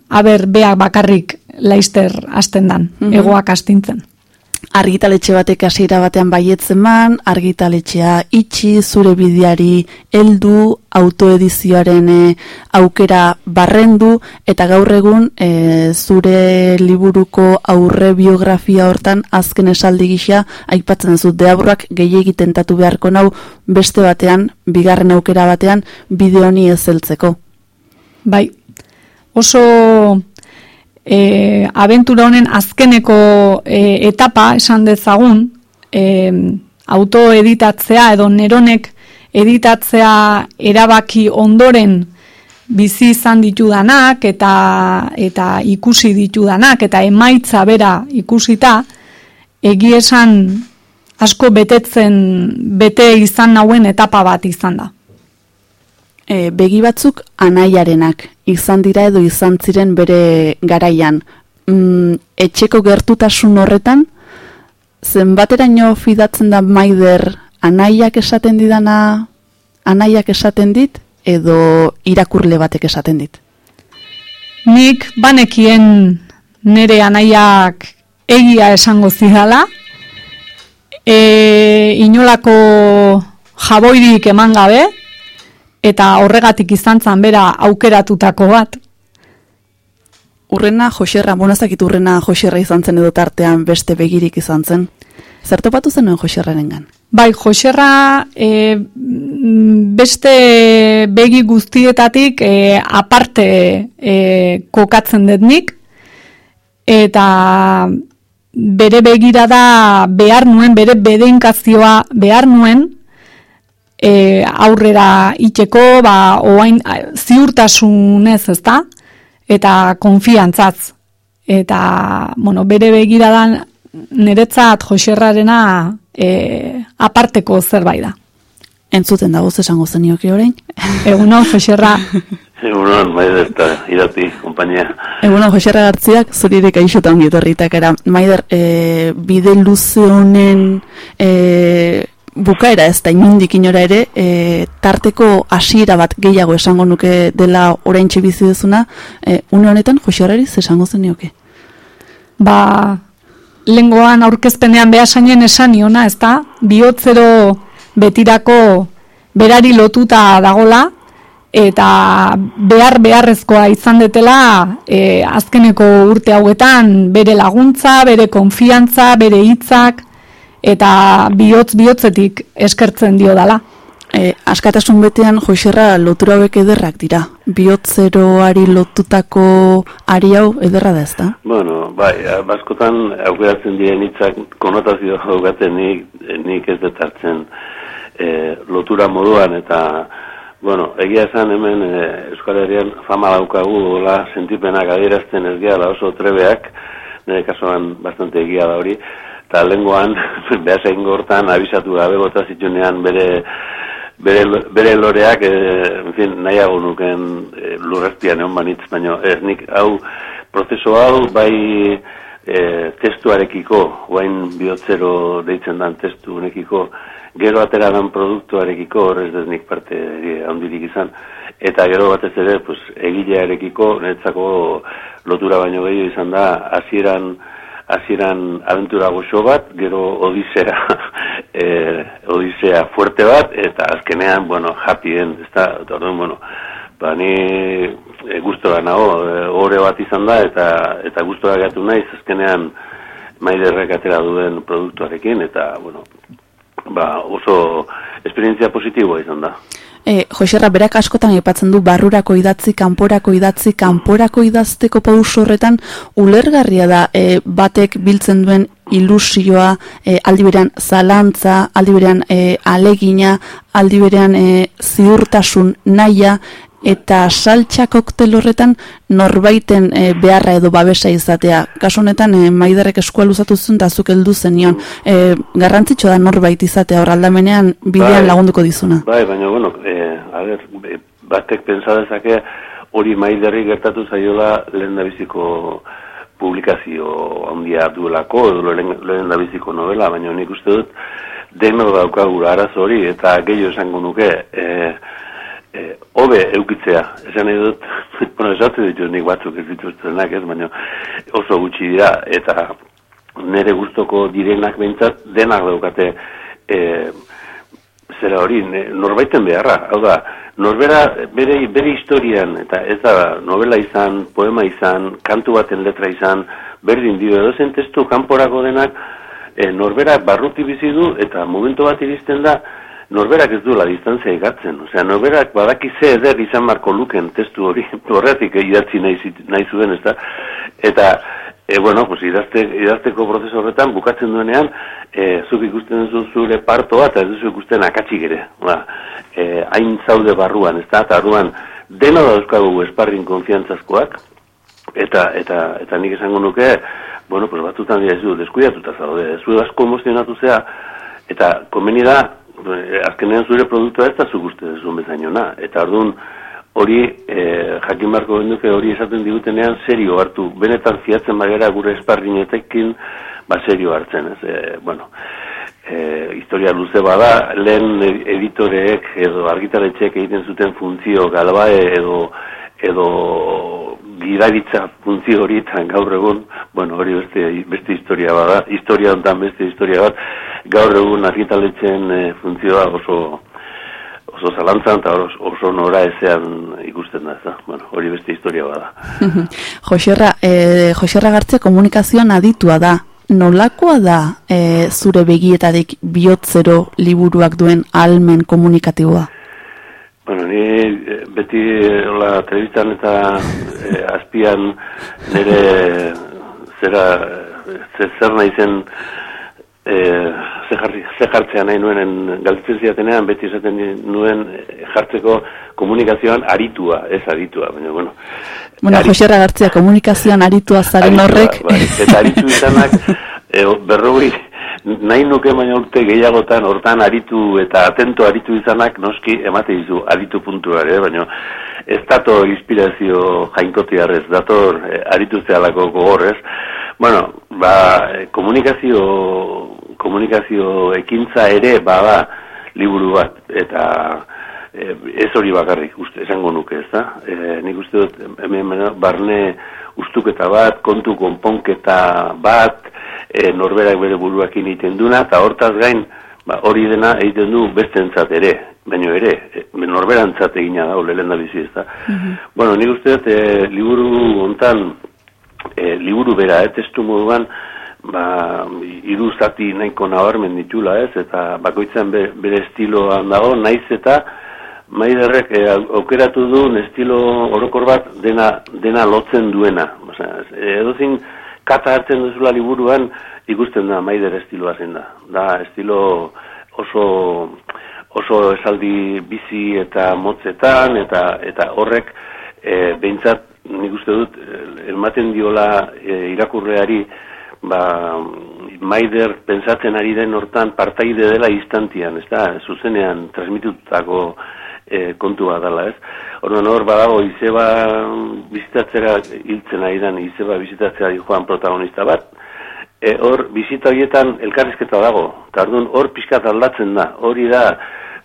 aber beak bakarrik laister hasten dan, mm egoak astintzen. Argitaletxe batek hasiera batean baietzen argitaletxea itxi, zure bideari heldu, autoedizioaren eh, aukera barrendu, eta gaur egun e, zure liburuko aurre biografia hortan azken esaldi gisa, aipatzen dut deaburrak gehiagiten tentatu beharko nau beste batean, bigarren aukera batean, bideo honi ezeltzeko. Bai, oso e, abentura honen azkeneko e, etapa esan dezagun e, autoeditatzea edo neronek editatzea erabaki ondoren bizi izan ditudanak eta eta ikusi ditudanak eta emaitza bera ikusita egi esan asko betetzen bete izan nauen etapa bat izan da e, begi batzuk anaiarenak izan dira edo izan ziren bere garaian. Mm, etxeko gertutasun horretan, zenbateraino fidatzen da maider anaiak esaten didana anaiak esaten dit edo irakurle batek esaten dit. Nik banekien nere anaiak egia esango zidala, e, inolako jaboirik eman gabe, eta horregatik izan zan bera aukeratutako bat. Urrena Joserra, bonazakit urrena Joserra izan zen edo tartean beste begirik izan zen. Zer topatu zenuen Joserraren gan? Bai, Joserra e, beste begi guztietatik e, aparte e, kokatzen detnik, eta bere begira da behar nuen, bere bedeinkazioa behar nuen, e, aurrera itxeko, ba, oain, ziurtasunez, ez da? Eta konfiantzaz. Eta, bueno, bere begiradan niretzat joserrarena e, aparteko zerbait da. Entzuten dago esango zenioke orain? Egunon, Joserra. Egunon, Maider eta irati, kompainia. Egunon, Joserra Gartziak, zurirek aixotan gietorritak era. Maider, e, bide luze honen e, bukaera ez da inundik inora ere, e, tarteko hasiera bat gehiago esango nuke dela orain bizi duzuna, e, une honetan, Jose Horreri, esango zen nioke? Ba, lengoan aurkezpenean behasainen esan niona, ez da, bihotzero betirako berari lotuta dagola, eta behar beharrezkoa izan detela e, azkeneko urte hauetan bere laguntza, bere konfiantza, bere hitzak, eta bihotz bihotzetik eskertzen dio dala. E, askatasun betean joxerra lotura hauek ederrak dira. Bihotzeroari lotutako ari hau ederra da ezta? Bueno, bai, baskotan aukeratzen diren hitzak konotazio daukaten nik, nik ez dut hartzen e, lotura moduan eta bueno, egia esan hemen e, Euskal Herrian fama daukagu hola sentipenak adierazten ez gehala oso trebeak, nire kasuan bastante egia da hori, eta lengoan, behaz egin gortan, abisatu gabe bota zitunean bere bere, bere loreak, e, en fin, nahiago nuken e, lurreztian egon banitz, baina ez nik, hau, prozeso hau, bai e, testuarekiko, guain bihotzero deitzen dan testu honekiko, gero atera dan produktuarekiko, horrez ez nik parte handirik izan, eta gero batez ere, pues, egilearekiko, netzako lotura baino gehiago izan da, hasieran hasieran aventura goxo bat, gero odisea, e, odisea fuerte bat, eta azkenean, bueno, happy end, ez da, bueno, ba, ni e, gustora nago, e, bat izan da, eta eta gustora gatu naiz, azkenean maiderrek atera duen produktuarekin, eta, bueno, ba, oso esperientzia positiboa izan da. E, Joserra, berak askotan aipatzen du barrurako idatzi, kanporako idatzi, kanporako idazteko pauso horretan ulergarria da e, batek biltzen duen ilusioa, e, aldiberean zalantza, aldiberean e, alegina, aldiberean e, ziurtasun naia, eta saltxa koktel horretan norbaiten e, beharra edo babesa izatea. Kasu honetan e, maiderrek eskua luzatu zuen da zuk heldu zenion. E, garrantzitsu da norbait izatea hor aldamenean bidean bai, lagunduko dizuna. Bai, baina bueno, e, a ber, batek pentsa dezake hori maiderri gertatu zaiola lehen da biziko publikazio handia duelako edo lehen da biziko novela, baina nik uste dut deno daukagura arazo hori eta gehiago esango nuke eh e, obe eukitzea, esan nahi dut, bueno, esatzen ditu nik batzuk ez dituztenak ez, baina oso gutxi dira, eta nire gustoko direnak behintzat denak daukate e, zera hori, norbaiten beharra, hau da, norbera bere, bere historian, eta ez da novela izan, poema izan, kantu baten letra izan, berdin dio edo zen testu kanporako denak, e, norbera barruti bizi du, eta momentu bat iristen da, norberak ez duela distantzia egatzen. Osea, norberak badaki ze eder izan marko luken testu hori, horretik idatzi nahi, nahi zuen, ez da? Eta, e, bueno, pues, idazte, idazteko prozesu horretan, bukatzen duenean, e, zuk ikusten duzu zure partoa, eta ez duzu ikusten akatsik ere. Ba, e, hain zaude barruan, ez da? Eta dena da euskagu esparrin konfiantzazkoak, eta, eta, eta nik esango nuke, bueno, pues, batutan dira ez du, deskuidatuta zaude, ez du asko emozionatu zea, eta komeni da, azkenean zure produktua ez da zu guzti dezun bezainona. Eta orduan hori e, jakin barko benduke hori esaten digutenean serio hartu. Benetan fiatzen bagera gure esparrinetekin ba serio hartzen. Ez, e, bueno, e, historia luze bada, lehen editoreek edo argitaletxeek egiten zuten funtzio galbae edo edo gidaritza funtzio horietan gaur egun, bueno, hori beste, beste historia bada, historia ontan beste historia bat, gaur egun argitaletzen e, funtzioa oso oso zalantzan eta oso, nora ezean ikusten da, ez Bueno, hori beste historia bada. Joserra, e, Joserra gartze komunikazioan aditua da. Nolakoa da e, zure begietarik bihotzero liburuak duen almen komunikatiboa? Bueno, ni eh, beti hola telebistan eta e, azpian nire zera zer, zer nahi zen e, ze jartzea nahi nuen galtzen ziatenean, beti esaten nuen jartzeko komunikazioan aritua, ez aritua, baina, bueno. Bueno, Ari... Joserra Gartzea, komunikazioan aritua zaren horrek. Bai, eta aritu izanak, e, berrogei, nahi nuke baina urte gehiagotan, hortan aritu eta atento aritu izanak, noski, emate izu, aritu puntuare, eh? baina ez dator inspirazio jainkotiarrez, dator e, aritu zehalako gogorrez. Bueno, ba, komunikazio komunikazio ekintza ere bada liburu bat eta e, ez hori bakarrik uste esango nuke, ez da? E, nik uste dut hemen barne ustuketa bat, kontu konponketa bat, e, norberak bere buruakin egiten duna eta hortaz gain ba, hori dena egiten du bestentzat ere, baino ere, e, norberantzat egina da, lehen da bizi, ez da? Mhm. Bueno, nik uste dut e, liburu hontan e, liburu bera, e, testu moduan, ba, hiru zati nahiko nabarmen ditula ez, eta bakoitzan be, bere estiloan dago, naiz eta maiderrek e, aukeratu duen estilo orokor bat dena, dena lotzen duena. Osea, edozin kata hartzen duzula liburuan ikusten da maider estiloa zen da. Da estilo oso oso esaldi bizi eta motzetan eta eta horrek e, behintzat nik uste dut ematen diola e, irakurreari ba, maider pensatzen ari den hortan partaide dela instantian, ez da, zuzenean transmitutako e, kontua dela, ez? Orduan hor badago izeba bizitatzera hiltzen ari den izeba bizitatzera joan protagonista bat, e, hor bizita horietan elkarrizketa dago, eta orduan hor pixkat aldatzen da, hori da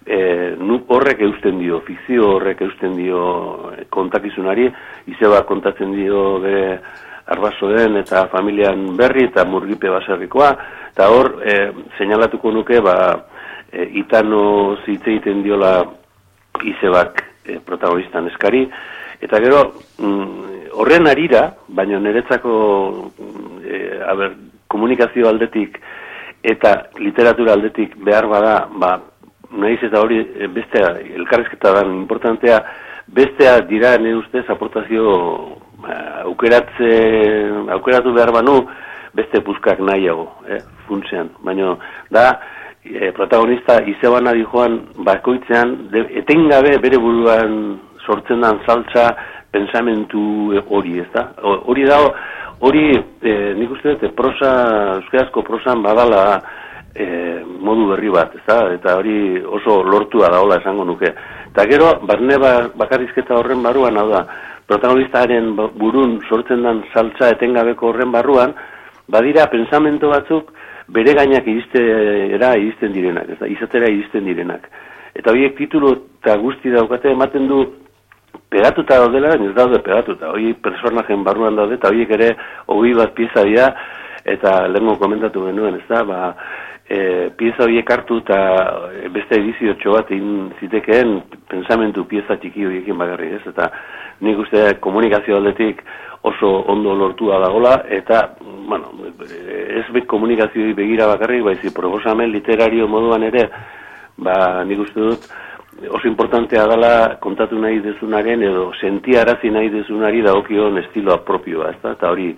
e, nu horrek eusten dio, fikzio horrek eusten dio kontakizunari, izeba kontatzen dio bere arbasoen eta familian berri eta murgipe baserrikoa, eta hor e, seinalatuko nuke, ba, e, itano zitze egiten diola izebak e, protagonistan eskari, eta gero mm, horren arira, baina niretzako e, aber, komunikazio aldetik eta literatura aldetik behar bada, ba, nahiz eta hori e, bestea, elkarrezketa dan importantea, bestea dira ne ustez aportazio ba, aukeratze, aukeratu behar banu, beste puzkak nahiago, eh, funtzean. Baina, da, e, protagonista izebana di joan bakoitzean de, etengabe bere buruan sortzen dan saltza pensamentu hori, ez da? Hori da, hori e, nik uste dut prosa, euskarazko prosan badala e, modu berri bat, ez da? Eta hori oso lortua daola esango nuke. Eta gero, barne ba, bakarrizketa horren barruan, hau da, protagonistaren burun sortzen dan saltza etengabeko horren barruan, badira pensamentu batzuk, bere gainak iristera iristen direnak, ez da, izatera iristen direnak. Eta horiek titulu eta guzti daukate ematen du pegatuta daudela, ez daude pegatuta, hori personajen barruan daude, eta horiek ere hori bat pieza dira, eta lehenko komentatu genuen, ez da, ba, e, pieza horiek hartu eta beste edizio bat egin zitekeen pensamentu pieza txiki horiekin bagarri, ez, eta nik uste komunikazio aldetik oso ondo lortua dagola, eta, bueno, ez bet komunikazioi begira bakarrik, baizi proposamen literario moduan ere, ba, nik uste dut, oso importantea dela kontatu nahi dezunaren edo sentiarazi nahi dezunari dagokion estiloa propioa, ezta? Eta hori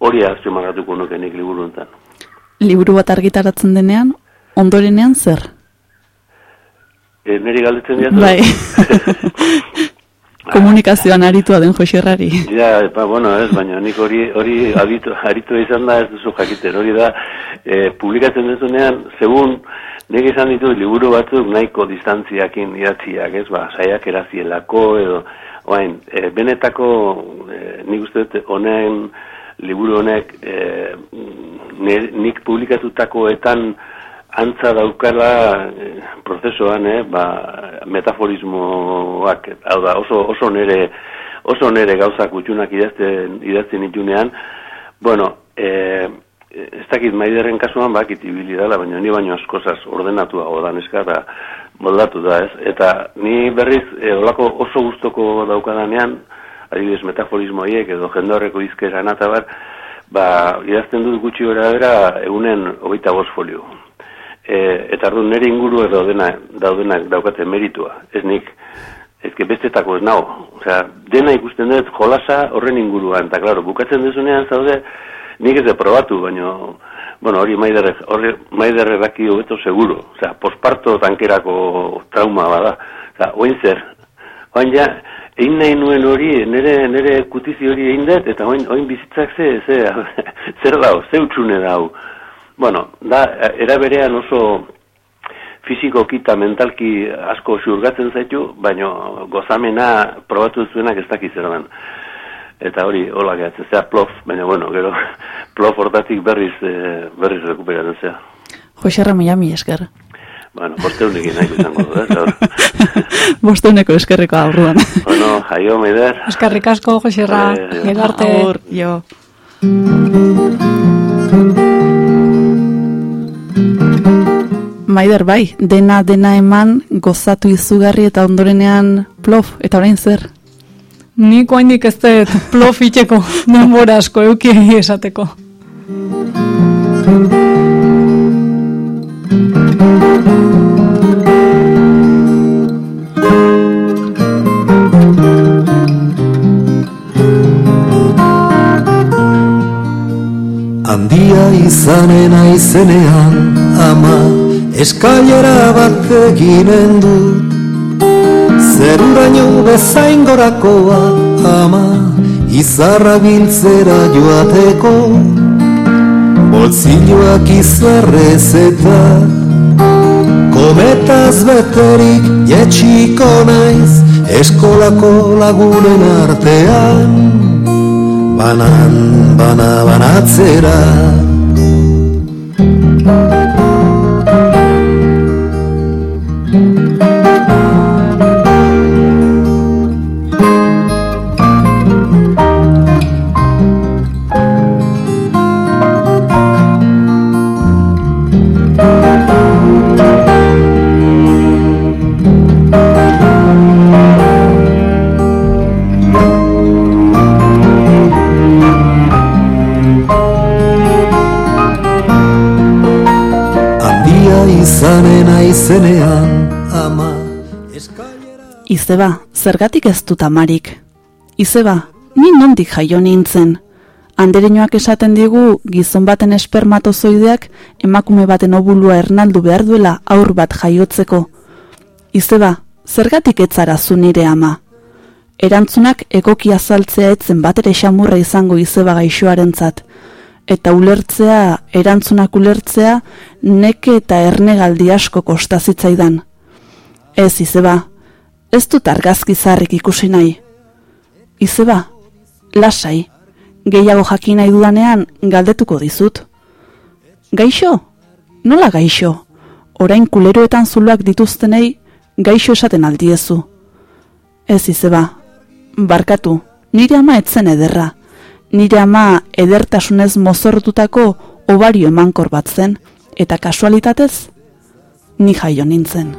hori azpimarratuko nuke nik liburu enten. Liburu bat argitaratzen denean, ondorenean zer? E, neri galdetzen diatu? Bai. komunikazioan aritua den Joserrari. Ja, ba, bueno, ez, baina nik hori hori abitu, aritu izan da ez duzu jakiten, hori da, e, publikatzen dezunean, segun, nik izan ditu liburu batzuk nahiko distantziakin idatziak, ez, ba, saiak erazielako, edo, oain, e, benetako, e, nik uste dut, honen, liburu honek, e, nik publikatutakoetan, antza daukala eh, prozesuan, eh, ba, metaforismoak, hau da, oso, oso nere, oso nere gauzak utxunak idazten, idazten itunean, bueno, eh, ez dakit maiderren kasuan bakit ibili dela, baina ni baino askozaz ordenatu hau da, neska, da, moldatu da, ez? Eta ni berriz, e, olako oso gustoko daukadanean, adibidez metaforismo horiek edo jendorreko izkera nata bat, ba, idazten dut gutxi gara bera, egunen hogeita bost folio e, eta ardu nire inguru edo dena, daudenak daukate meritua. Ez nik, ez bestetako ez nao. Osea, dena ikusten dut jolasa horren inguruan. Eta, klaro, bukatzen dezunean zaude, nik ez de probatu, baina, bueno, hori maiderre, hori maiderre baki hobeto seguro. Osea, posparto tankerako trauma bada. Osea, oin zer, oin ja, egin nahi nuen hori, nire, nire kutizi hori egin dut, eta oin, oin bizitzak ze, ze, zer dau, ze utxune dau. Bueno, da, era berean oso fizikoki eta mentalki asko xurgatzen zaitu, baina gozamena probatu zuenak ez dakiz erdan. Eta hori, hola gehatzen, zea plof, baina bueno, gero, plof hortatik berriz, e, berriz rekuperatzen zea. Joserra Miami esker. Bueno, bosteunekin nahi izango du, eh? Bosteuneko eskerreko aurruan. bueno, jaio, meider. Eskerrik asko, Joserra. Gero arte. Aur, jo. Maider bai, dena dena eman gozatu izugarri eta ondorenean plof, eta orain zer? Nik oaindik ez dut plof itxeko denbora asko eukiei esateko. Handia izanen aizenean ama Eskailera bat eginen du. Zeruraino bezain gorakoa ama Izarra biltzera joateko. Bolzilloak izarrez eta Kometaz beterik jetxiko naiz Eskolako lagunen artean. Banan, bana, banatzera aizenean ama Izeba, zergatik ez dut amarik? Izeba, ni nondik jaio nintzen? Andereinoak esaten digu gizon baten espermatozoideak emakume baten obulua ernaldu behar duela aur bat jaiotzeko. Izeba, zergatik etzara zu nire ama? Erantzunak egoki azaltzea etzen batera xamurra izango izeba gaixoarentzat. Eta ulertzea, erantzunak ulertzea, neke eta ernegaldi asko kostazitzaidan. Ez, Izeba, ez dut argazki zarrik ikusi nahi. Izeba, lasai, gehiago jakin nahi dudanean galdetuko dizut. Gaixo? Nola gaixo? Orain kuleroetan zuluak dituztenei gaixo esaten aldiezu. Ez izeba, barkatu, nire ama etzen ederra. Nire ama edertasunez mozortutako obario emankor bat zen, eta kasualitatez, ni jaio nintzen.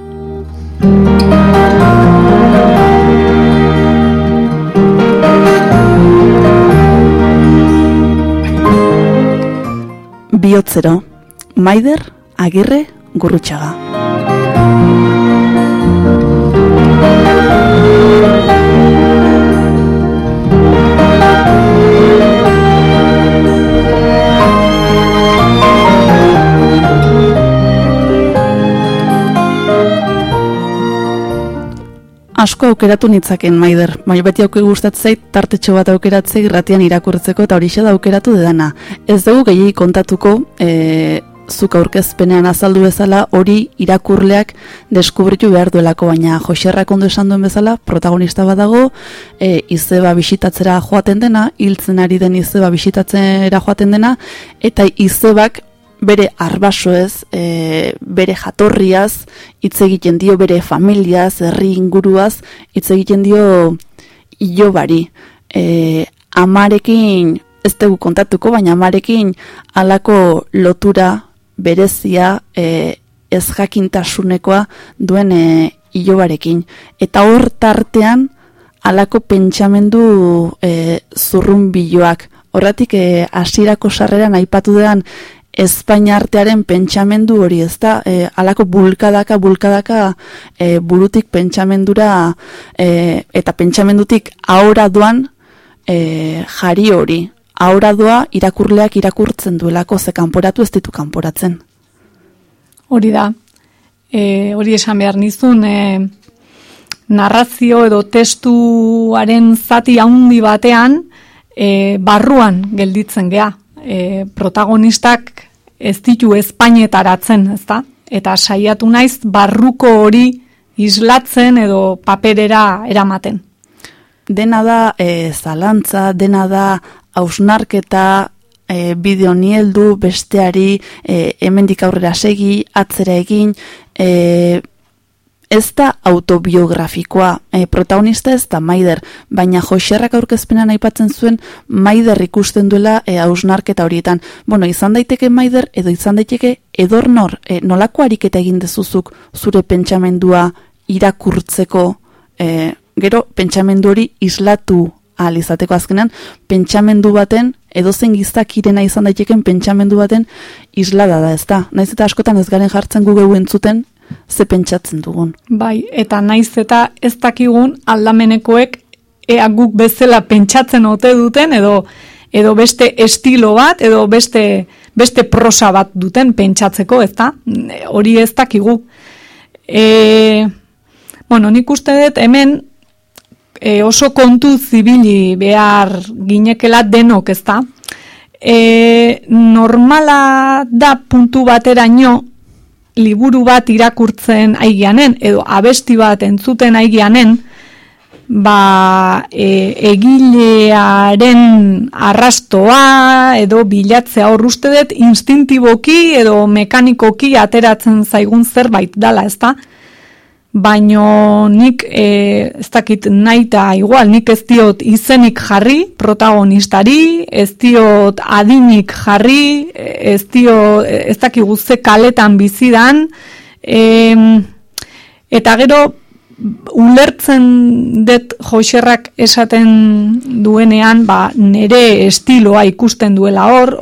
Biotzero, Maider, Agirre, Gurrutxaga. Asko aukeratu nitzaken, Maider. Baina beti auke gustatzeit tartetxo bat aukeratzei irratian irakurtzeko eta horixe da aukeratu dedana. Ez dugu gehiagik kontatuko, e, zuk aurkezpenean azaldu bezala hori irakurleak deskubritu behar duelako, baina Joserrak ondo esan duen bezala, protagonista badago, e, izeba bisitatzera joaten dena, hiltzen ari den izeba bisitatzera joaten dena, eta izebak bere arbasoez, e, bere jatorriaz, hitz egiten dio bere familiaz, herri inguruaz, hitz egiten dio ilobari. E, amarekin, ez dugu kontatuko, baina amarekin alako lotura berezia e, ez jakintasunekoa duen e, ilobarekin. Eta hor tartean alako pentsamendu e, zurrun biloak. Horratik e, hasierako sarreran aipatu dean Espainia artearen pentsamendu hori, ez da, e, alako bulkadaka, bulkadaka e, burutik pentsamendura e, eta pentsamendutik aura duan e, jari hori. Aura doa irakurleak irakurtzen duelako ze kanporatu ez ditu kanporatzen. Hori da, e, hori esan behar nizun, e, narrazio edo testuaren zati handi batean, e, barruan gelditzen gea. E, protagonistak ez ditu espainetaratzen, ezta? Eta saiatu naiz barruko hori islatzen edo paperera eramaten. Dena da e, zalantza, dena da hausnarketa, e, bideo nieldu, besteari, e, hemendik aurrera segi, atzera egin, e, ez da autobiografikoa, e, protagonista ez da Maider, baina Joserrak aurkezpenan aipatzen zuen Maider ikusten duela e, hausnarketa horietan. Bueno, izan daiteke Maider edo izan daiteke edornor, e, nolako ariketa egin dezuzuk zure pentsamendua irakurtzeko, e, gero pentsamendu hori islatu izateko azkenan, pentsamendu baten edozen gizakirena izan daiteken pentsamendu baten islada da, ez da? Naiz eta askotan ez garen jartzen gu gehu entzuten, ze pentsatzen dugun. Bai, eta naiz eta ez dakigun aldamenekoek ea guk bezala pentsatzen ote duten edo edo beste estilo bat edo beste beste prosa bat duten pentsatzeko, ezta? Hori ez dakigu. E, bueno, nik uste dut hemen e, oso kontu zibili behar ginekela denok, ezta? E, normala da puntu bateraino liburu bat irakurtzen aigianen, edo abesti bat entzuten aigianen, ba, e, egilearen arrastoa edo bilatzea hor uste dut instintiboki edo mekanikoki ateratzen zaigun zerbait dala, ezta? Baino nik e, ez dakit nahi igual, nik ez diot izenik jarri protagonistari, ez diot adinik jarri, ez dio ez dakik guzti kaletan bizidan, e, eta gero ulertzen dut joxerrak esaten duenean, ba, nere estiloa ikusten duela hor,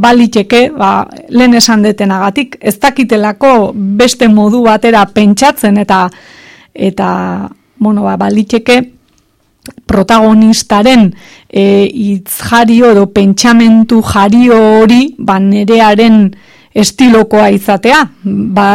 baliteke, ba, lehen esan detenagatik, ez dakitelako beste modu batera pentsatzen eta eta bueno, ba, baliteke protagonistaren e, itzjario edo pentsamentu jario hori ba, nerearen estilokoa izatea, ba,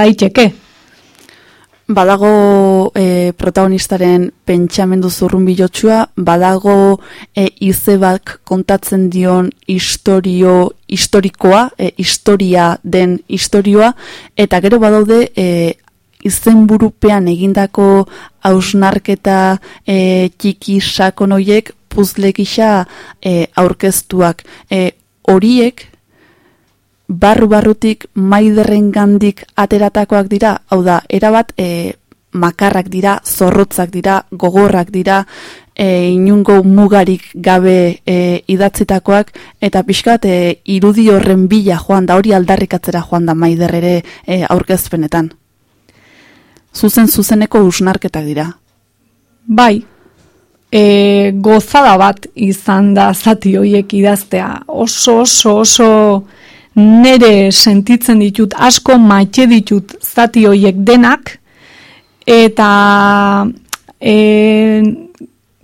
badago e, protagonistaren pentsamendu zurrun bilotsua, badago e, izebak kontatzen dion historio, historikoa, e, historia den historioa, eta gero badaude e, izen burupean egindako hausnarketa e, txiki sakonoiek puzle gisa e, aurkeztuak. E, horiek barru-barrutik maiderren gandik ateratakoak dira, hau da, erabat e, makarrak dira, zorrotzak dira, gogorrak dira, e, inungo mugarik gabe e, idatzitakoak, eta pixkat e, irudi horren bila joan da, hori aldarrikatzera joan da maiderrere e, aurkezpenetan. Zuzen zuzeneko usnarketak dira. Bai, e, gozada bat izan da zati hoiek idaztea. Oso, oso, oso nere sentitzen ditut asko maite ditut zati hoiek denak eta e,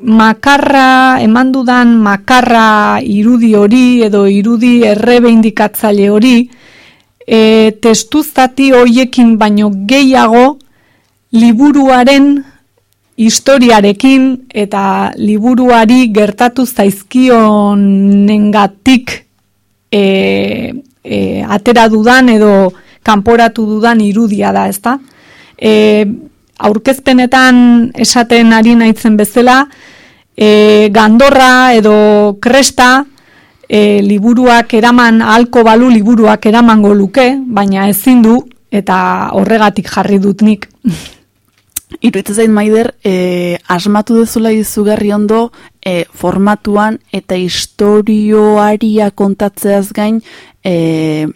makarra eman dudan makarra irudi hori edo irudi errebe indikatzaile hori e, testu zati hoiekin baino gehiago liburuaren historiarekin eta liburuari gertatu zaizkionengatik e, e, atera dudan edo kanporatu dudan irudia da, ezta? E, aurkezpenetan esaten ari naitzen bezala, e, gandorra edo kresta e, liburuak eraman, alko balu liburuak eramango luke, baina ezin du eta horregatik jarri dut nik. Iruitzen zain maider, e, asmatu dezula izugarri ondo e, formatuan eta historioaria kontatzeaz gain e,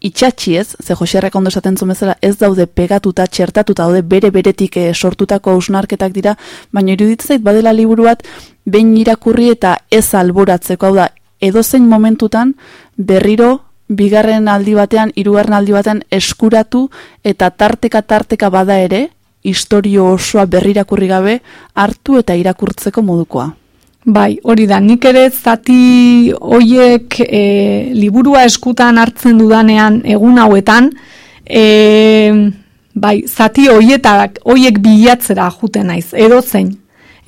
itxatxi ez, ze Joserrek ondo esaten zumezela, ez daude pegatuta, txertatuta, daude bere beretik e, sortutako ausnarketak dira, baina iruditzen zait badela liburu bat, behin irakurri eta ez alboratzeko, hau da, edozein momentutan berriro bigarren aldi batean, hirugarren aldi batean eskuratu eta tarteka tarteka bada ere, historio osoa berrirakurri gabe hartu eta irakurtzeko modukoa. Bai, hori da, nik ere zati hoiek e, liburua eskutan hartzen dudanean egun hauetan, e, bai, zati hoietak, hoiek bilatzera juten naiz, edo zein.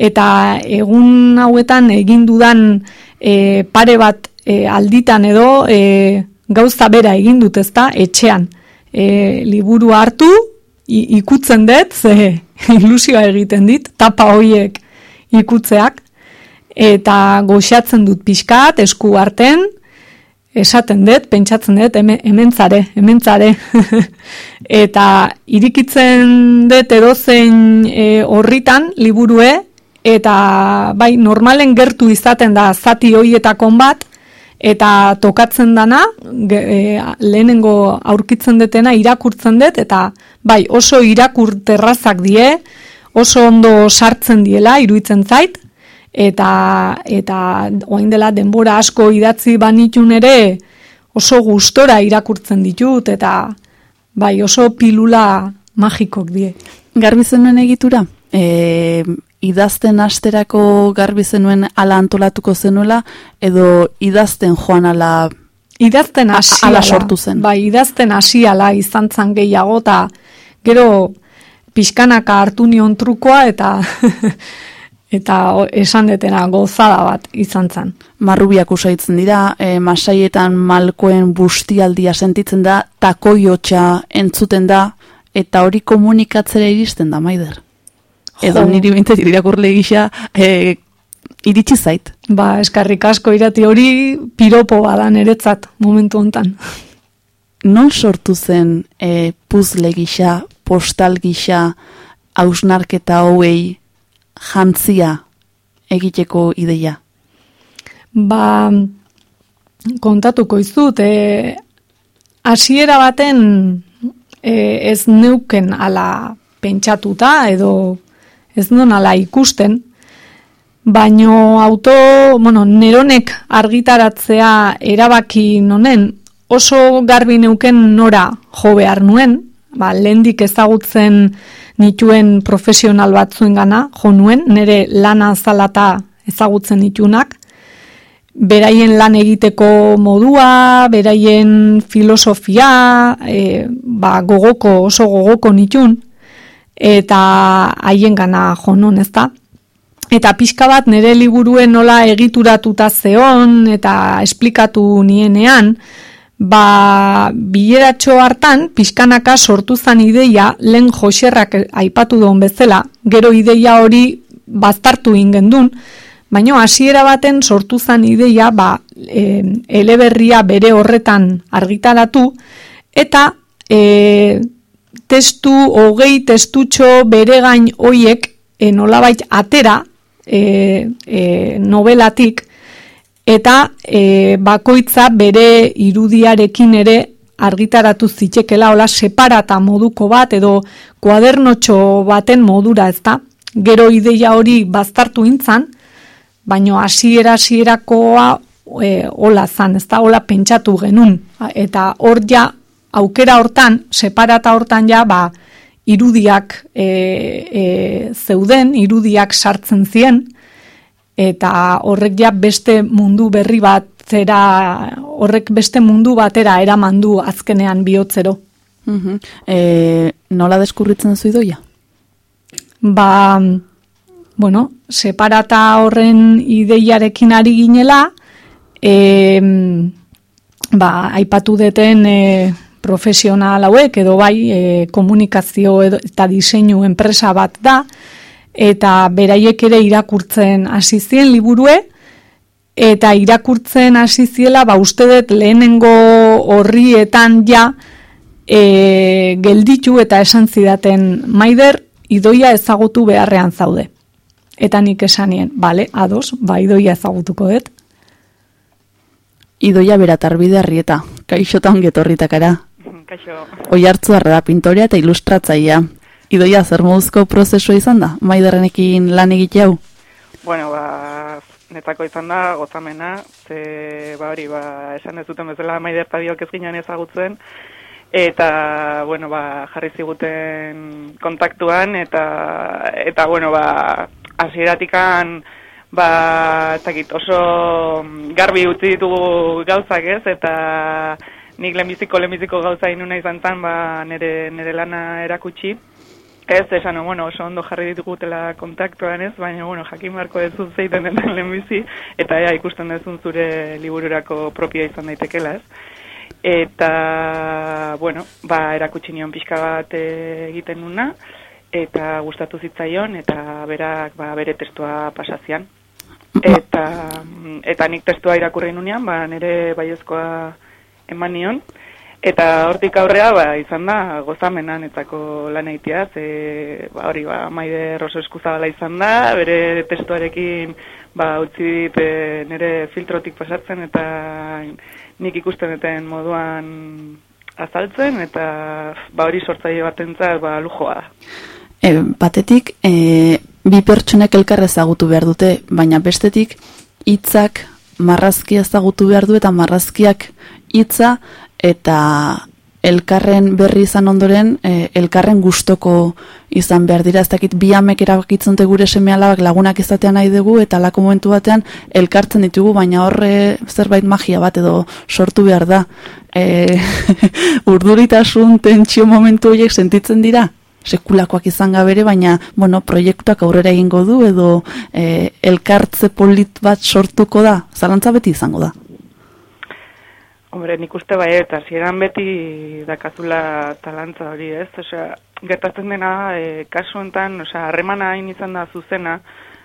Eta egun hauetan egin dudan e, pare bat e, alditan edo e, gauza bera egin dut ezta, etxean. E, liburu hartu, ikutzen dut, ze ilusioa egiten dit, tapa hoiek ikutzeak, eta goxatzen dut pixkat, esku arten, esaten dut, pentsatzen dut, hemen zare, hemen zare. eta irikitzen dut edozein e, horritan, liburue, eta bai, normalen gertu izaten da zati hoietakon bat, eta tokatzen dana, e, lehenengo aurkitzen detena irakurtzen dut, eta bai oso irakur terrazak die, oso ondo sartzen diela, iruitzen zait, eta eta orain dela denbora asko idatzi banitun ere oso gustora irakurtzen ditut eta bai oso pilula magikok die. Garbi zenuen egitura? E, idazten asterako garbi zenuen ala antolatuko zenuela edo idazten joan ala idazten hasi ala sortu zen. Bai, idazten hasi ala izan zan gehiago eta gero pixkanaka hartu nion trukoa eta eta esan detena gozada bat izan zen. Marrubiak usaitzen dira, e, masaietan malkoen bustialdia sentitzen da, takoiotxa entzuten da, eta hori komunikatzera iristen da, maider. Edo niri bintet irakurle gisa e, iritsi zait. Ba, eskarrik asko irati hori piropo bada niretzat momentu hontan. Non sortu zen e, puzle gisa, postal gisa, hausnarketa hauei jantzia egiteko ideia? Ba, kontatuko izut, e, hasiera baten e, ez neuken ala pentsatuta edo ez non ala ikusten, baino auto, bueno, neronek argitaratzea erabaki nonen oso garbi neuken nora jo behar nuen, ba, lehendik ezagutzen nituen profesional batzuen gana, jo nuen, nire lana zalata ezagutzen nitunak, beraien lan egiteko modua, beraien filosofia, e, ba, gogoko, oso gogoko nitun, eta haien gana jonon, ezta? Eta pixka bat nire liburuen nola egituratuta zeon eta esplikatu nienean, ba, bileratxo hartan, pixkanaka sortu zan ideia, lehen joserrak aipatu duen bezala, gero ideia hori baztartu ingendun, baina hasiera baten sortu zan ideia, ba, e, eleberria bere horretan argitaratu, eta e, testu, hogei testutxo bere gain hoiek e, nolabait atera e, e, novelatik, eta e, bakoitza bere irudiarekin ere argitaratu zitekela, hola separata moduko bat edo kuadernotxo baten modura ezta. Gero ideia hori baztartu intzan, baino hasiera hasierakoa e, hola zan, ezta hola pentsatu genun eta hor ja aukera hortan, separata hortan ja ba irudiak e, e, zeuden, irudiak sartzen zien eta horrek ja beste mundu berri batera horrek beste mundu batera eraman du azkenean bihotzero. E, nola deskurritzen zu idoia? Ba, bueno, separata horren ideiarekin ari ginela, e, ba, aipatu deten e, profesional hauek edo bai e, komunikazio edo, eta diseinu enpresa bat da, eta beraiek ere irakurtzen hasi zien liburue, eta irakurtzen hasi ziela, ba, uste dut lehenengo horrietan ja e, gelditu eta esan zidaten maider, idoia ezagutu beharrean zaude. Eta nik esanien, bale, ados, ba, idoia ezagutuko dut. Idoia beratarbide arrieta, kaixota ongetorritakara. Kaixo. Oi hartzu da pintorea eta ilustratzaia. Idoia zer moduzko prozesua izan da? Maiderrenekin lan egite hau? Bueno, ba, netako izan da, gozamena, ze, ba hori, ba, esan ez duten bezala maider eta biok ez ginen ezagutzen, eta, bueno, ba, jarri ziguten kontaktuan, eta, eta bueno, ba, hasieratikan ba, ez dakit, oso garbi utzi ditugu gauzak ez, eta nik lehenbiziko lehenbiziko gauza inuna izan zen, ba, nire, nire lana erakutsi, Ez, esan, bueno, oso ondo jarri ditugutela kontaktuan ez, baina, bueno, jakin beharko ez zeiten den lehenbizi, eta ea ikusten dezun zure libururako propia izan daitekela, ez. Eta, bueno, ba, erakutsi nion pixka bat egiten nuna, eta gustatu zitzaion, eta berak, ba, bere testua pasazian. Eta, eta nik testua irakurri nunean, ba, nire baiozkoa eman nion, Eta hortik aurrea, ba, izan da, gozamenan etako lan eitea, ze, ba, hori, ba, maide oso eskuzabala izan da, bere testuarekin, ba, utzi dit e, nire filtrotik pasatzen, eta nik ikusten duten moduan azaltzen, eta ba, hori sortzaile batentzat, ba, lujoa. E, batetik, e, bi pertsonek elkar ezagutu behar dute, baina bestetik hitzak marrazkia ezagutu behar du eta marrazkiak hitza eta elkarren berri izan ondoren, e, elkarren gustoko izan behar dira, ez dakit bi amek erabakitzen dute gure seme alabak lagunak izatean nahi dugu, eta lako momentu batean elkartzen ditugu, baina horre zerbait magia bat edo sortu behar da. E, urduritasun tentsio momentu horiek sentitzen dira? sekulakoak izan gabere, baina bueno, proiektuak aurrera egingo du edo e, elkartze polit bat sortuko da, zalantza beti izango da. Hombre, nik uste bai, eta zieran beti dakazula talantza hori, ez? Osea, gertatzen dena, e, kasu enten, osea, harremana hain izan da zuzena,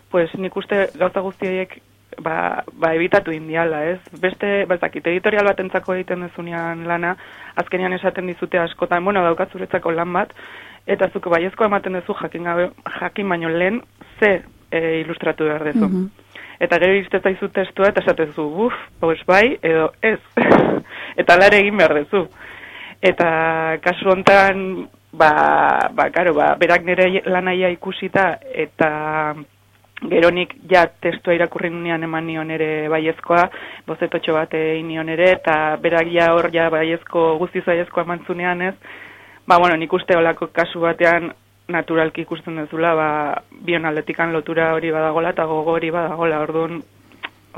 pues nik uste gauza guztiek ba, ba ebitatu indiala, ez? Beste, bazakit, editorial bat entzako egiten dezunean lana, azkenean esaten dizute askotan, bueno, daukatzuretzako lan bat, eta zuko baiezko ematen duzu jakin, gabe, jakin baino lehen, ze e, ilustratu behar dezu. Mm eta gero iriste zaizu testua eta esatezu, buf, pues bai, edo ez. eta lare egin behar dezu. Eta kasu hontan, ba, ba, karo, ba, berak nire lanaia ikusita, eta geronik ja testua irakurri nunean eman nion ere baiezkoa, bozetotxo bat egin nion ere, eta berak ja hor ja baiezko, guztiz baiezkoa mantzunean ez, ba, bueno, nik uste olako kasu batean naturalki ikusten dezula, ba, bion aldetikan lotura hori badagola eta gogo hori badagola, orduan,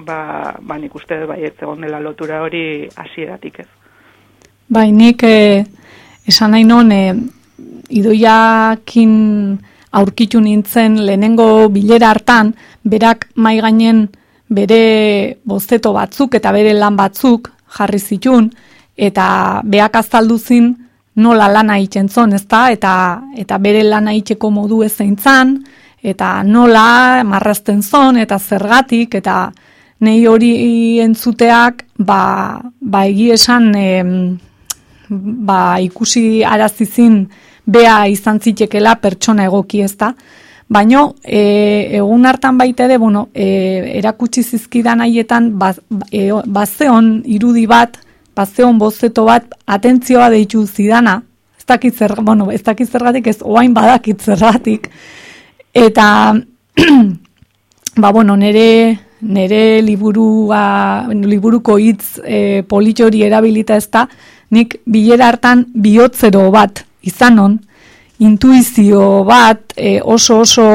ba, ba nik uste bai ez egon dela lotura hori hasieratik ez. Bai, nik eh, esan nahi non, eh, idoiakin aurkitu nintzen lehenengo bilera hartan, berak mai gainen bere bozeto batzuk eta bere lan batzuk jarri zitun, eta beak azalduzin, nola lana itxentzon, ezta? Eta, eta bere lana itxeko modu ez zeintzan, eta nola marrazten zon, eta zergatik, eta nei hori entzuteak, ba, ba egi esan, ba, ikusi arazizin bea izan zitekela pertsona egoki ezta. Baino, e, egun hartan baita ere, bueno, e, erakutsi zizkidan haietan, ba, e, bazeon irudi bat, bazeon bozeto bat atentzioa deitu zidana, ez dakit zer, bueno, ez dakit zergatik ez oain badakit zergatik, eta, ba, bueno, nere, nere liburua, liburuko hitz e, politxori erabilita ez da, nik bilera hartan bihotzero bat izanon, intuizio bat e, oso oso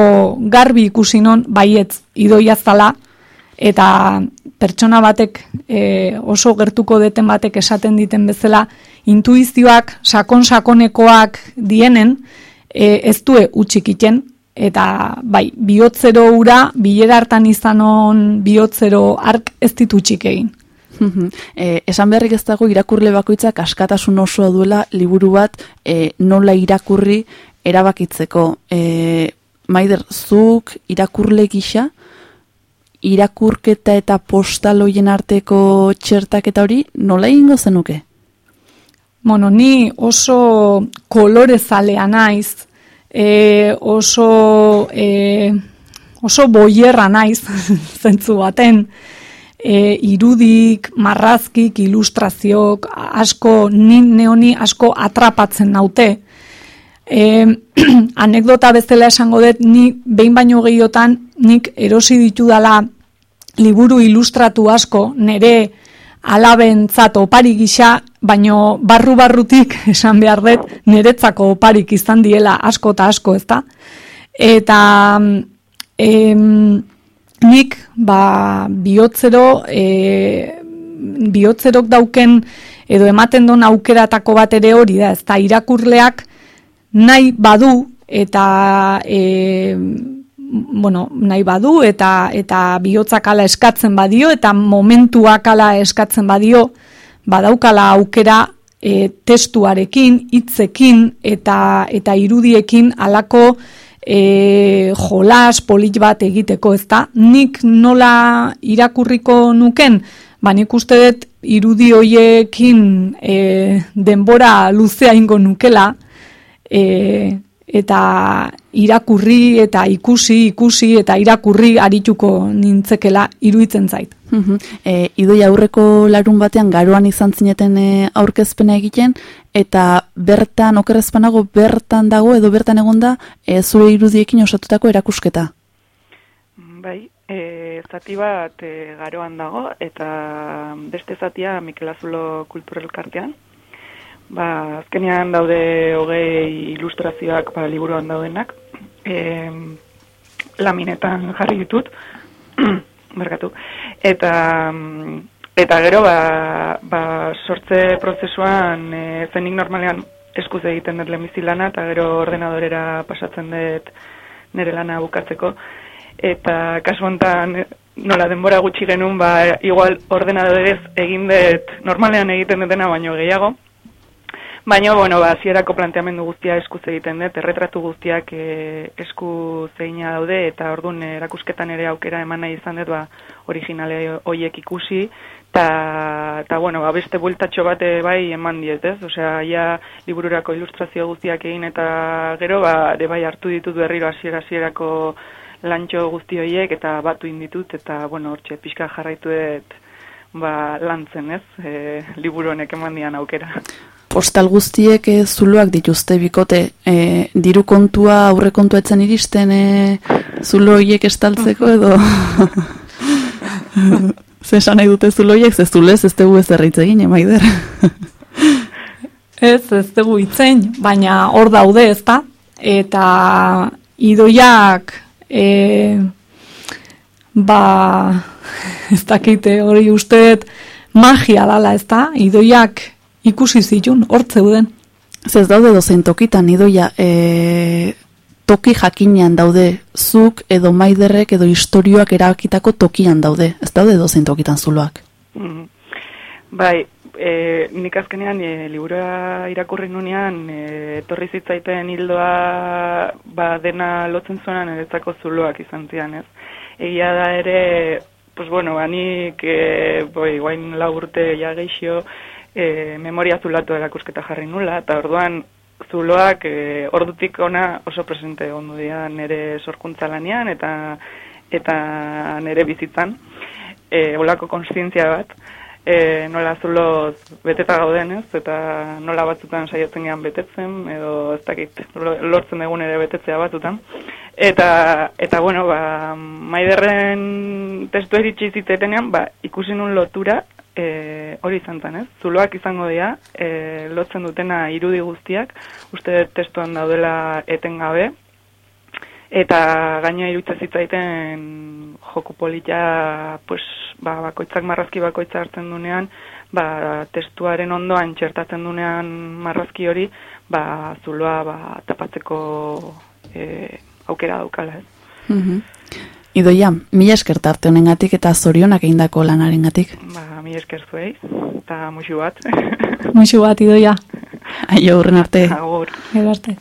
garbi ikusi non baietz idoia zala, eta pertsona batek e, oso gertuko deten batek esaten diten bezala intuizioak sakon-sakonekoak dienen e, ez due utxikiten eta bai, bihotzero ura, bilera hartan izanon bihotzero ark ez ditu egin. e, esan beharrik ez dago irakurle bakoitzak askatasun osoa duela liburu bat e, nola irakurri erabakitzeko. E, maider, zuk irakurle gisa, irakurketa eta postaloien arteko txertaketa hori nola egingo zenuke? Bueno, ni oso kolorezalea naiz, e, oso, e, oso boierra naiz, zentzu baten, e, irudik, marrazkik, ilustrazioak, asko, ni neoni asko atrapatzen naute. E, anekdota bezala esango dut, ni behin baino gehiotan, nik erosi ditu dala liburu ilustratu asko nere alabentzat opari gisa, baino barru-barrutik esan behar dut niretzako oparik izan diela asko eta asko ez da. Eta em, nik ba, bihotzero, e, bihotzerok dauken edo ematen duen aukeratako bat ere hori da, ez da irakurleak nahi badu eta e, bueno, nahi badu eta eta bihotzak ala eskatzen badio eta momentuak ala eskatzen badio badaukala aukera e, testuarekin, hitzekin eta eta irudiekin alako e, jolas polit bat egiteko, ezta? Nik nola irakurriko nuken, ba nik uste dut irudi hoiekin e, denbora luzea ingo nukela, e, eta irakurri eta ikusi ikusi eta irakurri arituko nintzekela iruditzen zait. e, idoi aurreko larun batean garoan izan zineten e, aurkezpena egiten eta bertan okerrezpanago bertan dago edo bertan egonda e, zure irudiekin osatutako erakusketa. Bai, e, zati bat e, garoan dago, eta beste zatia Mikel Azulo kulturelkartean. Ba, azkenean daude hogei ilustrazioak ba, liburuan daudenak. E, laminetan jarri ditut, berkatu. Eta, eta gero, ba, ba, sortze prozesuan e, zenik normalean eskuz egiten dut lehenbizi lana, eta gero ordenadorera pasatzen dut nire lana bukatzeko. Eta kasu honetan nola denbora gutxi genuen, ba, igual ordenadorez egin dut normalean egiten dutena baino gehiago. Baina, bueno, ba, zierako planteamendu guztia eskuz egiten dut, erretratu guztiak e, esku zeina daude, eta orduan erakusketan ere aukera eman nahi izan dut, ba, originale hoiek ikusi, eta, ta, bueno, ba, beste bueltatxo bate bai eman diet, ez? Osea, ja, libururako ilustrazio guztiak egin, eta gero, ba, de bai hartu ditut berriro hasiera hasierako lantxo guzti horiek, eta batu inditut, eta, bueno, hortxe, pixka jarraitu dut, ba, lantzen, ez? E, liburu honek eman dian aukera postal guztiek e, zuloak dituzte bikote. E, diru kontua, aurre kontua etzen iristen e, zulo hiek estaltzeko edo... Zer esan nahi dute zulo hiek, ze zulez ez dugu ez erritz egin, emaider. ez, ez dugu itzen, baina hor daude ez da. Eta idoiak e, ba ez dakite hori usteet magia dala ez da. Idoiak ikusi zitun, hor zeuden. Ez daude dozen tokitan, idoia, e, toki jakinean daude, zuk edo maiderrek edo historioak erabakitako tokian daude, ez daude dozen tokitan zuloak. Mm. Bai, e, nik azkenean e, libura irakurri nunean, e, torri zitzaiten hildoa ba, dena lotzen zuenan eretzako zuloak izan zian, ez? Egia da ere, pues bueno, banik, e, boi, guain laburte ja geixio, e, memoria zulatu erakusketa jarri nula, eta orduan zuloak e, ordutik ona oso presente ondu dira nire sorkuntza lanean eta eta nire bizitzan. E, olako konstientzia bat, e, nola zulo beteta gauden ez, eta nola batzutan saiatzen gehan betetzen, edo ez dakit, lortzen egun ere betetzea batzutan. Eta, eta bueno, ba, maiderren testu eritxe izitetenean, ba, ikusi nun lotura e, hori izan zen, ez? Zuloak izango dira, e, lotzen dutena irudi guztiak, uste testuan daudela etengabe, eta gaina irutza zitzaiten joku polita, pues, ba, bakoitzak marrazki bakoitza hartzen dunean, ba, testuaren ondoan txertatzen dunean marrazki hori, ba, zuloa ba, tapatzeko e, aukera daukala, ez? Mm Idoia, mila esker tarte honengatik eta zorionak eindako lanarengatik. Ba, mila esker zuei, eta musu bat. musu bat, Idoia. Aio, urren arte. Agur. Agur arte.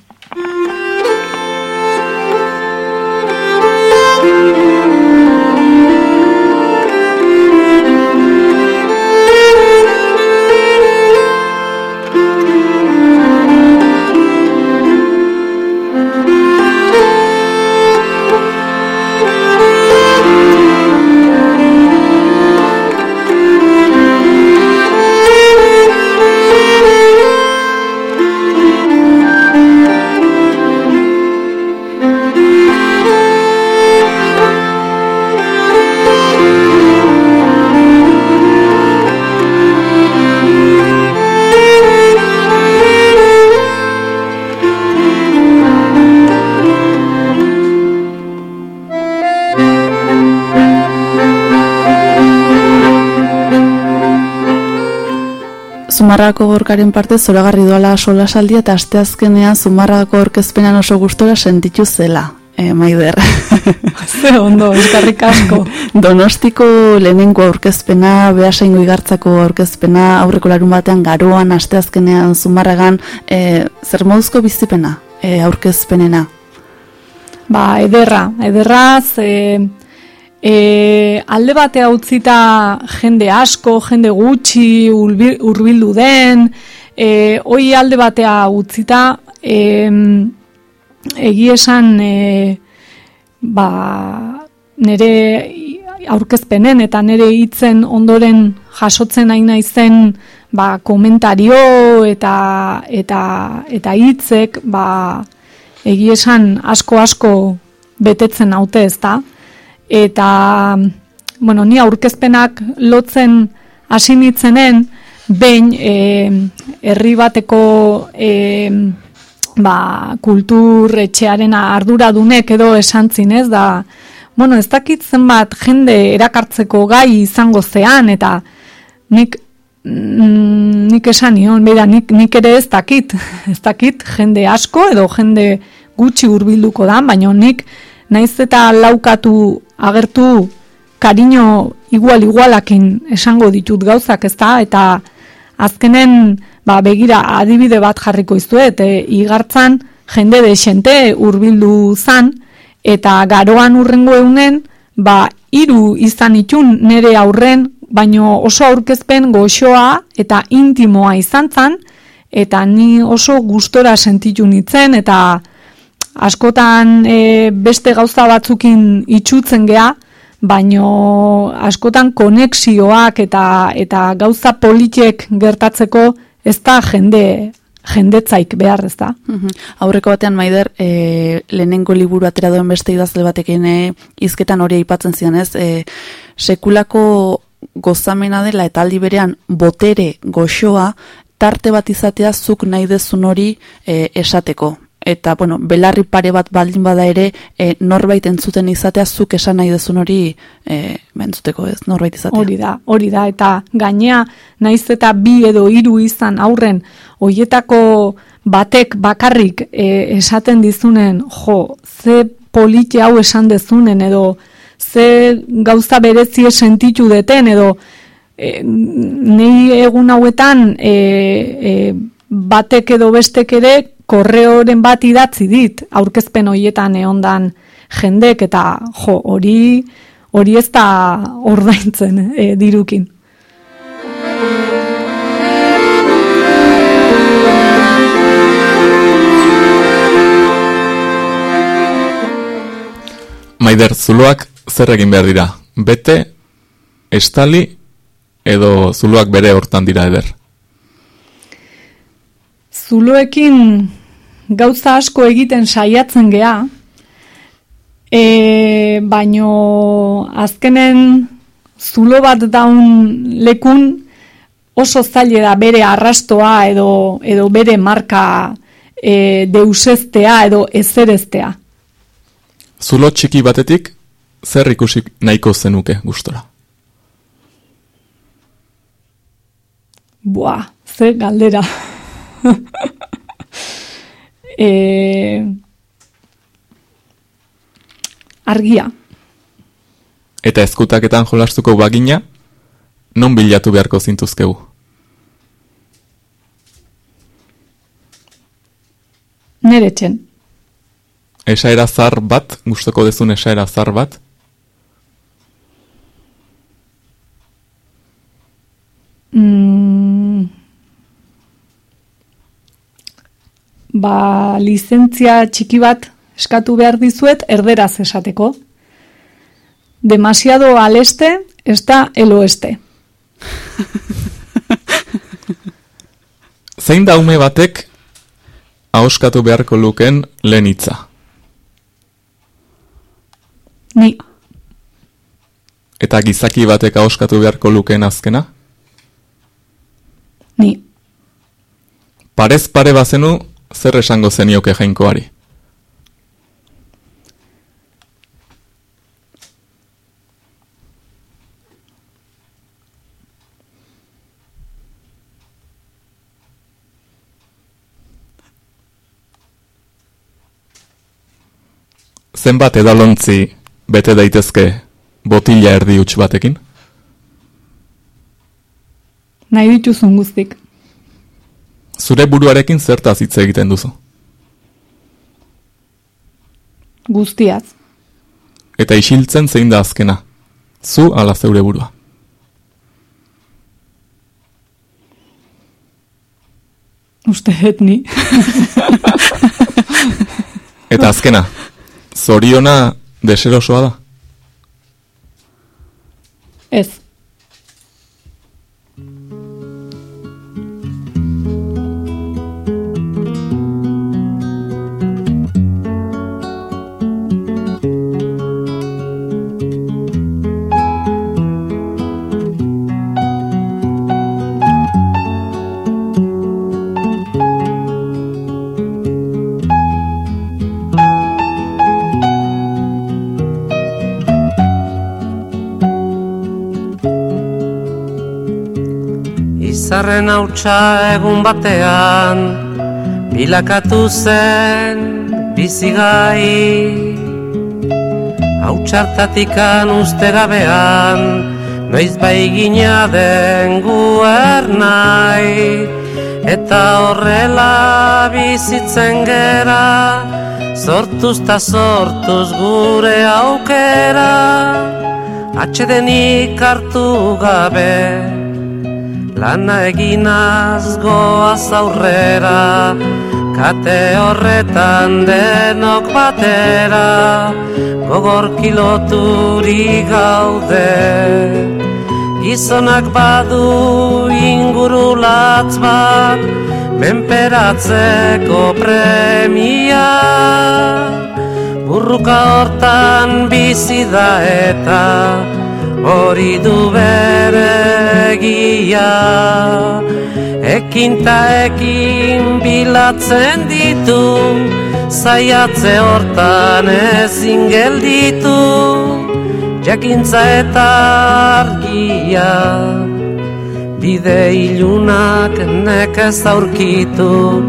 Zumarrako gorkaren parte zoragarri doala sola saldia eta asteazkenean Zumarrako orkezpenan oso gustora sentitu zela. E, maider. Ze ondo, eskarrik asko. Donostiko lehenengo aurkezpena, behasaingo igartzako aurkezpena, aurreko larun batean garoan, asteazkenean Zumarragan, e, zer moduzko bizipena, e, aurkezpenena? Ba, ederra, ederraz, e, e, alde batea utzita jende asko, jende gutxi, urbildu den, e, hoi alde batea utzita, e, egi esan, e, ba, nere aurkezpenen eta nere hitzen ondoren jasotzen nahi naizen ba, komentario eta eta eta hitzek ba, egi esan asko asko betetzen haute ez da eta bueno, ni aurkezpenak lotzen hasi nitzenen behin e, herri bateko e, ba, kultur etxearen arduradunek edo esan zinez da bueno, ez dakit zenbat jende erakartzeko gai izango zean eta nik mm, nik esan nion, bera, nik, nik ere ez dakit, ez dakit jende asko edo jende gutxi hurbilduko da, baina nik naiz eta laukatu agertu kariño igual igualakin esango ditut gauzak, ezta? Eta azkenen ba, begira adibide bat jarriko izuet, e, igartzan jende de xente hurbildu zan, eta garoan urrengo eunen, ba, hiru izan itun nere aurren, baino oso aurkezpen goxoa eta intimoa izan zan, eta ni oso gustora sentitu nitzen, eta askotan e, beste gauza batzukin itxutzen gea, baino askotan konexioak eta eta gauza politiek gertatzeko ez da jende jendetzaik behar, ez da. Mhm. Aurreko batean, Maider, e, lehenengo liburu atera duen beste idazle batekin e, izketan hori aipatzen zian, ez? E, sekulako gozamena dela eta aldi berean botere goxoa tarte bat izatea zuk nahi dezun hori e, esateko eta bueno, belarri pare bat baldin bada ere e, norbait entzuten izatea zuk esan nahi dezun hori e, entzuteko ez, norbait izatea. Hori da, hori da, eta gainea naiz eta bi edo hiru izan aurren hoietako batek bakarrik e, esaten dizunen, jo, ze politi hau esan dezunen edo ze gauza berezie sentitu deten edo e, nei egun hauetan e, e, batek edo bestek ere korreoren bat idatzi dit aurkezpen hoietan eondan jendek eta jo hori hori ez da ordaintzen e, dirukin. Maider, zuloak zer egin behar dira? Bete, estali, edo zuloak bere hortan dira eder? Zuloekin gauza asko egiten saiatzen gea, e, baino azkenen zulo bat daun lekun oso zaile da bere arrastoa edo, edo bere marka e, deuseztea edo ezereztea. Zulo txiki batetik, zer ikusik nahiko zenuke gustora? Boa, ze galdera. e, argia. Eta ezkutaketan jolastuko bagina, non bilatu beharko zintuzkegu? Nere txen. Esaera zar bat, gustoko dezun esaera zar bat? Mm, ba, lizentzia txiki bat eskatu behar dizuet erderaz esateko. Demasiado al este, da el oeste. Zein da ume batek ahoskatu beharko luken lehen hitza? Ni. Eta gizaki batek ahoskatu beharko luken azkena? Ni. Parez pare bazenu, zer esango zenioke jainkoari? Zenbat edalontzi bete daitezke botila erdi huts batekin? Nahi dituzun guztik. Zure buruarekin zertaz hitz egiten duzu? Guztiaz. Eta isiltzen zein da azkena? Zu ala zeure burua? Uste etni. Eta azkena, zoriona deserosoa da? Ez. Izarren hautsa egun batean Bilakatu zen bizigai Hautsartatikan uste gabean Noiz bai gina den guer nahi. Eta horrela bizitzen gera Sortuz ta sortuz gure aukera. Atxedenik hartu gabe Lana eginaz goaz aurrera Kate horretan denok batera Gogor kiloturi gaude. Gizonak badu ingurulatz bat Menperatzeko premia. Burruka hortan bizi da eta hori du bere egia Ekin ta ekin bilatzen ditu Zaiatze hortan ezin gelditu. Jakintza eta argia Bide ilunak nekez aurkitu.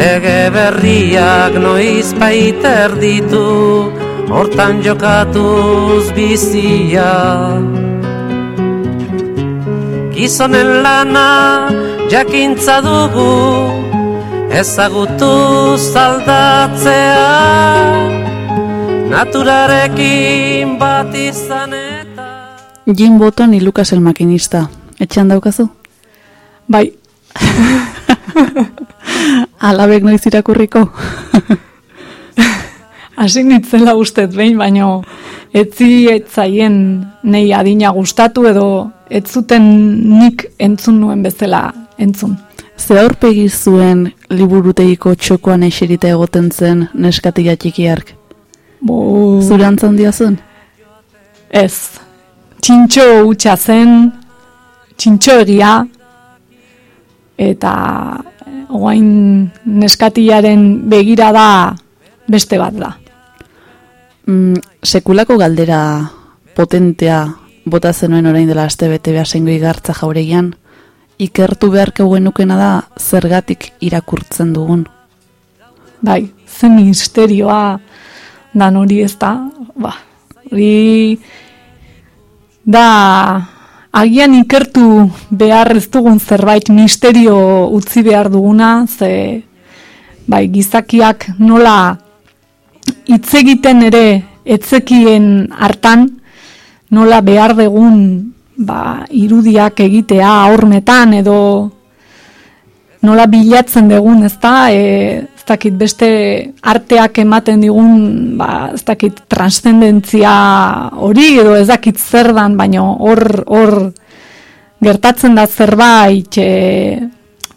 Lege berriak noiz baiter ditu Hortan jokatuz bizia Gizonen lana jakintza dugu Ezagutu zaldatzea Naturarekin bat izan eta Jim Button y Lucas el maquinista. Etxean daukazu? Bai. Alabek noiz irakurriko? Hasi nitzela ustez behin, baino etzi etzaien nei adina gustatu edo ez zuten nik entzun nuen bezala entzun. Ze aurpegi zuen liburutegiko txokoan eserita egoten zen neskatia txikiark? Bo... Zure antzan zen? Ez. Txintxo hutsa zen, txintxo egia, eta oain neskatiaren begira da beste bat da. Mm, sekulako galdera potentea bota zenuen orain dela aste bete behasengo igartza jauregian, ikertu beharko genukena da zergatik irakurtzen dugun. Bai, zen misterioa dan hori ez da, ba, hori da agian ikertu behar ez dugun zerbait misterio utzi behar duguna, ze bai, gizakiak nola hitz egiten ere etzekien hartan, nola behar dugun ba, irudiak egitea aurmetan edo nola bilatzen dugun, ez da, e, ez dakit beste arteak ematen digun, ba, ez dakit transcendentzia hori edo ez dakit zer dan, baina hor, hor gertatzen da zerbait e,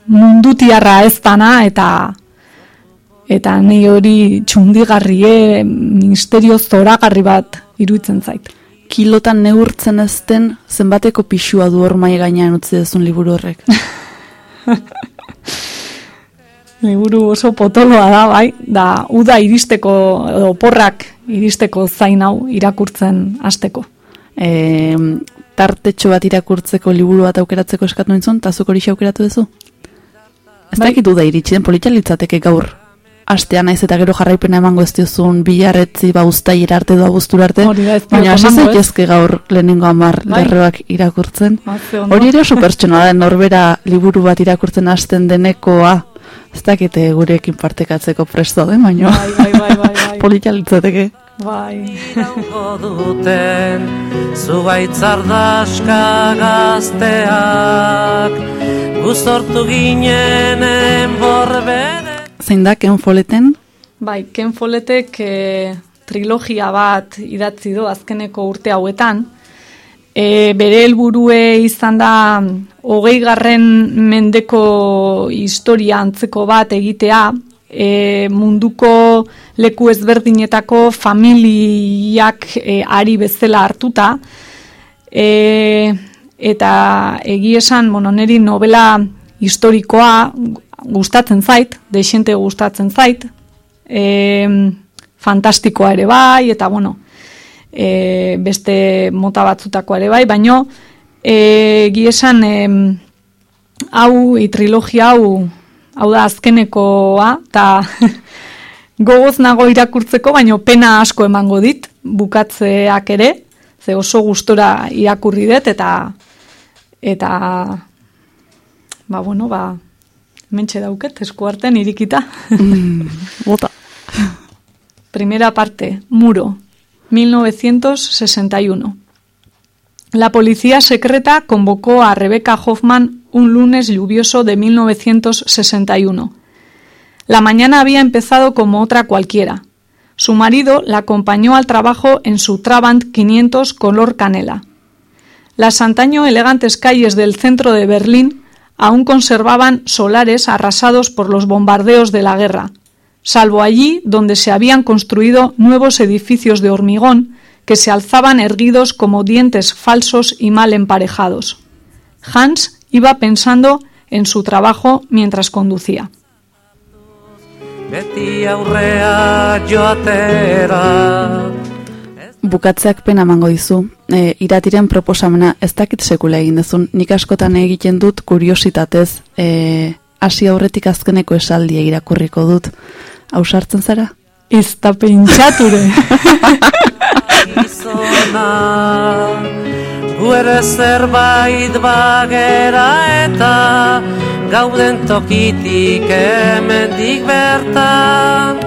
mundutiarra ez dana eta eta nei hori txundigarrie misterio zoragarri bat iruditzen zait. Kilotan neurtzen ezten zenbateko pixua du hor mai gainean utzi dezun liburu horrek. liburu oso potoloa da, bai, da uda iristeko, edo porrak iristeko zain hau irakurtzen hasteko. E, tartetxo bat irakurtzeko liburu bat aukeratzeko eskatu nintzun, eta zuk hori aukeratu duzu? Ez bai. dakit uda iritsi den politxalitzateke gaur. Astea naiz eta gero jarraipena emango ez diozun bilarretzi ba uztai arte doa guztura arte. Baina hasi zaitezke gaur lehenengo amar bai. lerroak irakurtzen. Hori ere oso pertsona da, norbera liburu bat irakurtzen hasten denekoa ez dakite gurekin partekatzeko presto den, baino. Bai, bai, bai, bai, bai. Politxalitzateke. Bai. Irauko duten, zubaitzardaska gazteak, guztortu ginenen borbere. Zein da, ken foleten? Bai, ken foletek e, trilogia bat idatzi du azkeneko urte hauetan, E, bere helburue izan da hogei garren mendeko historia antzeko bat egitea, e, munduko leku ezberdinetako familiak e, ari bezala hartuta, e, eta egi esan, bueno, neri novela historikoa gustatzen zait, desente gustatzen zait, e, fantastikoa ere bai, eta bueno, e, beste mota batzutako ere bai, baino e, giesan e, hau, trilogia hau, hau da azkenekoa, eta gogoz nago irakurtzeko, baino pena asko emango dit, bukatzeak ere, ze oso gustora irakurri dut, eta, eta, ba, bueno, ba, mentxe dauket, eskuarten irikita. Mm, bota. Primera parte, Muro, 1961. La policía secreta convocó a Rebecca Hoffman un lunes lluvioso de 1961. La mañana había empezado como otra cualquiera. Su marido la acompañó al trabajo en su Trabant 500 color canela. Las antaño elegantes calles del centro de Berlín aún conservaban solares arrasados por los bombardeos de la guerra, salvo allí donde se habían construido nuevos edificios de hormigón que se alzaban erguidos como dientes falsos y mal emparejados. Hans iba pensando en su trabajo mientras conducía. Bukatzeak pena emango dizu. E, iratiren proposamena ez dakit sekula egin dezun. Nik askotan egiten dut kuriositatez e, hasi aurretik azkeneko esaldia irakurriko dut. Ausartzen zara? Ez da pentsature. gizona Gu ere zerbait bagera eta gauden tokitik hemendik bertan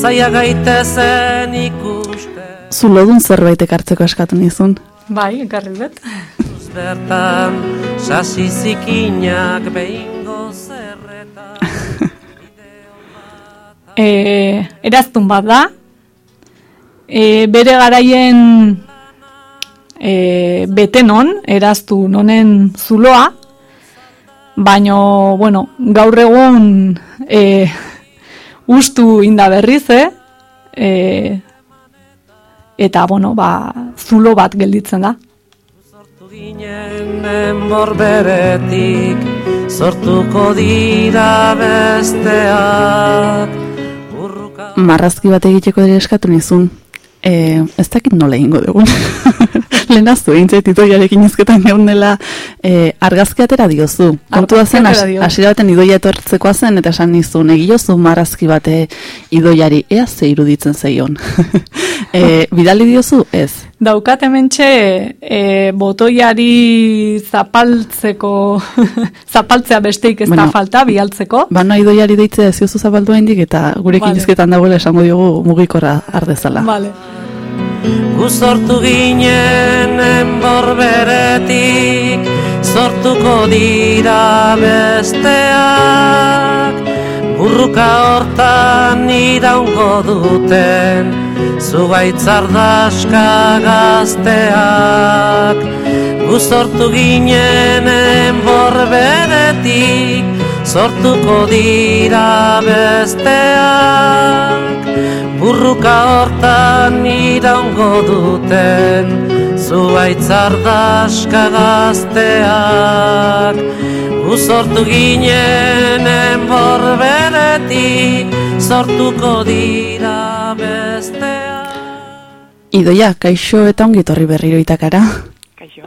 zaia gaitezen ikuste Zulodun zerbait ekartzeko eskatu nizun. bai, ekarri dut. bertan sasi zikinak behingo zerreta E, eraztun bat da. E, bere garaien e, betenon, eraztu nonen zuloa, baino, bueno, gaur egun e, ustu inda berriz, eh? E, eta, bueno, ba, zulo bat gelditzen da. ginen enborberetik sortuko dira besteak Marrazki bat egiteko ere eskatu nizun. E, ez dakit nola egingo dugun. Lehenaztu egin zait idoiarekin izketan geundela e, argazki atera diozu. Kontua zen, Argazki atera has- dio. hasiera baten idoia etortzekoa zen eta esan nizun, egiozu marrazki bate idoiari, ea ze iruditzen zeion. e, bidali diozu, ez. Daukat hementxe e, botoiari zapaltzeko, zapaltzea besteik ez Bueno. da falta, bialtzeko. Bano idoiari deitzea ez diozu zabaldu hendik eta gurekin Vale. izketan dagoela esango diogu mugikorra ardezala. Vale. Gu sortu ginen enborberetik sortuko dira besteak burruka hortan iraungo duten zugaitzardaska gazteak Gu sortu ginen enborberetik sortuko dira besteak. Burruka hortan iraungo duten Zuaitzardaska gazteak Gu sortu ginen enborberetik Sortuko dira besteak Idoia, kaixo eta ongi etorri berriro itakara. Kaixo.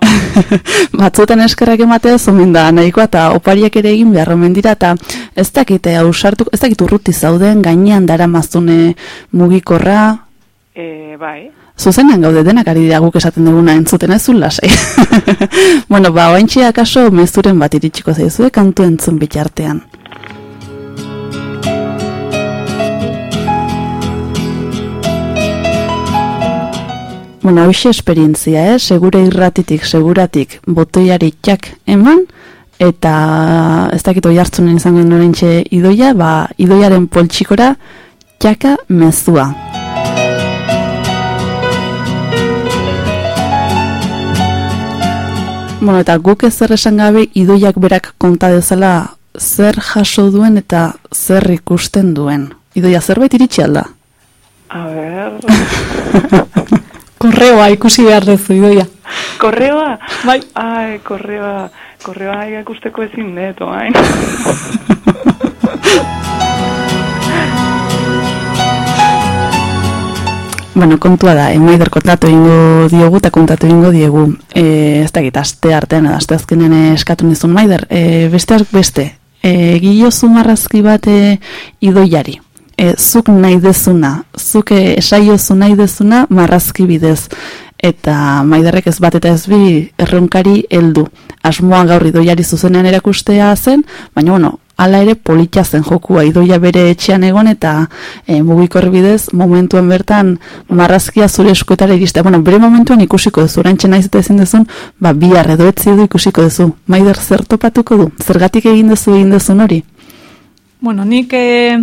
Batzutan eskerrak ematea zomen da nahikoa eta opariak ere egin behar omen dira eta ez dakite ausartu, ez dakit urruti zauden gainean dara mazune mugikorra, E, bai, zuzenean gaude denak ari dira guk esaten duguna entzuten ez lasai. bueno, ba, oaintxe akaso mezuren bat iritsiko zaizue kantu entzun bitartean. Bueno, hoxe esperientzia, eh? segure irratitik, seguratik, botoiari txak eman, eta ez dakit oi hartzunen izango norentxe idoia, ba, idoiaren poltsikora txaka mezua. Bueno, eta guk ez zer esan gabe idoiak berak konta dezala zer jaso duen eta zer ikusten duen. Idoia zerbait iritsi alda? a ber, Korreoa ikusi behar dezu idoia. korreoa? Bai. Ai, korreoa, korreoa ikusteko ezin neto, hain. Bueno, kontua da, emaider kontatu ingo diogu eta kontatu ingo diegu. E, ez da aste artean, aste azkenen eskatu nizun maider. E, besteak beste, e, giliozu marrazki bat e, idoiari. E, zuk nahi dezuna, zuk e, esaiozu nahi dezuna marrazki bidez. Eta maiderrek ez bat eta ez bi erronkari heldu. Asmoa gaur idoiari zuzenean erakustea zen, baina bueno, hala ere politia zen jokua idoia bere etxean egon eta e, mugikor bidez momentuan bertan marrazkia zure eskuetara iristea. Bueno, bere momentuan ikusiko duzu, orantxe naiz eta ezin duzun, ba, bihar edo etzi du ikusiko duzu. Maider zer topatuko du? Zergatik egin duzu egin duzun hori? Bueno, nik eh,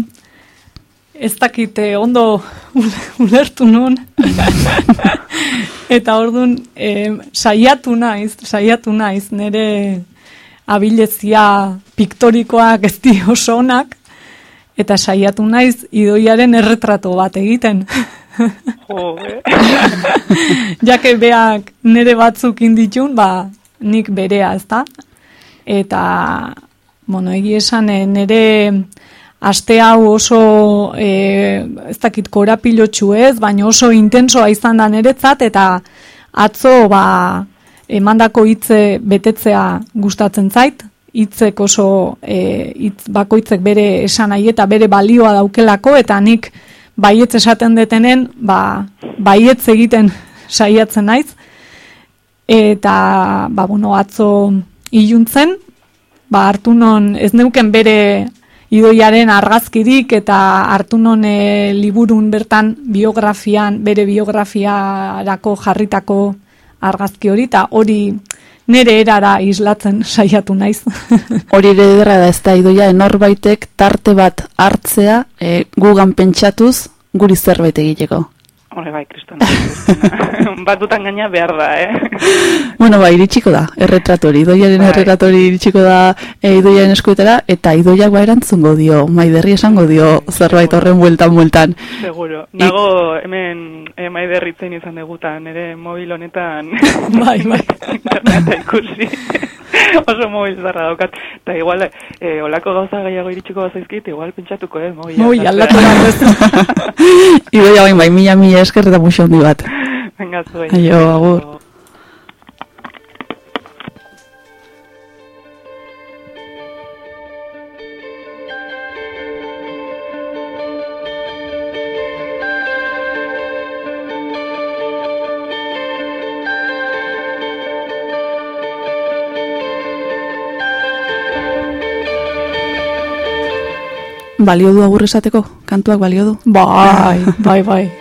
ez dakite ondo ulertu nun. eta ordun eh, saiatu naiz, saiatu naiz, nire abilezia piktorikoak ez di oso onak, eta saiatu naiz idoiaren erretrato bat egiten. Jake beak nire batzuk inditun, ba, nik berea ez da. Eta, bueno, egi esan, eh, nire aste hau oso, e, ez dakit, korapilotxu ez, baina oso intensoa izan da niretzat, eta atzo, ba, emandako hitze betetzea gustatzen zait, hitzek oso e, hitz bakoitzek bere esan nahi eta bere balioa daukelako eta nik baietz esaten detenen, ba, baietz egiten saiatzen naiz. Eta ba, bueno, atzo iluntzen, ba, hartu non ez neuken bere idoiaren argazkirik eta hartu non e, liburun bertan biografian, bere biografiarako jarritako argazki hori, eta hori nere erara islatzen saiatu naiz. hori ere edera da ez da idoia enorbaitek tarte bat hartzea e, gugan pentsatuz guri zerbait egiteko. Hore bai, kristona. Batutan gaina behar da, eh? bueno, bai, iritsiko da, erretratori, idoiaren bai. erretratori iritsiko da e, idoiaren eskuetara, eta idoiak ba erantzungo dio, maiderri esango dio zerbait horren bueltan bueltan. Seguro. Nago hemen e, maiderritzen izan degutan, ere mobil honetan. bai, bai. Interneta ikusi. oso mobil zarra daukat. Eta igual, eh, olako gauza gehiago iritsiko bazaizkit, igual pentsatuko, eh, mobil. Mobil, aldatu da. Idoia bain, bai, mila, mila esker eta muxo handi bat. Venga, zuen. Aio, agur. balio du agur esateko? Kantuak balio du? Bai, bai, bai.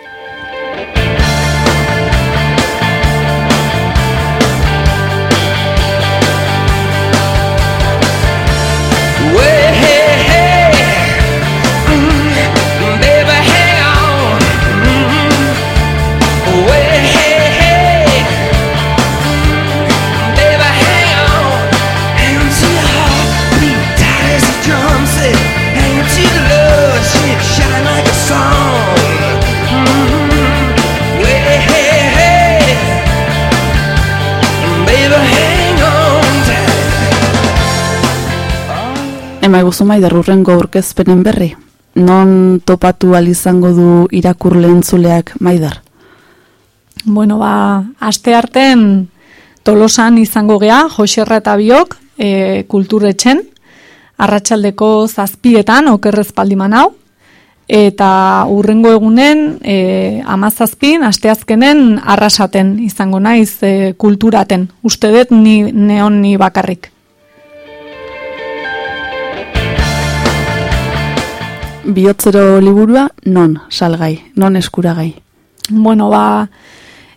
Ema eguzu maider urrengo urkezpenen berri. Non topatu izango du irakurle entzuleak maider? Bueno, ba, aste arten tolosan izango gea, Joserra eta biok, e, kulturretxen, arratsaldeko zazpietan, okerrez paldiman hau, eta urrengo egunen, e, amazazpin, asteazkenen arrasaten izango naiz e, kulturaten. Uste dut ni neon ni bakarrik. Bihotzero liburua non salgai, non eskuragai? Bueno, ba,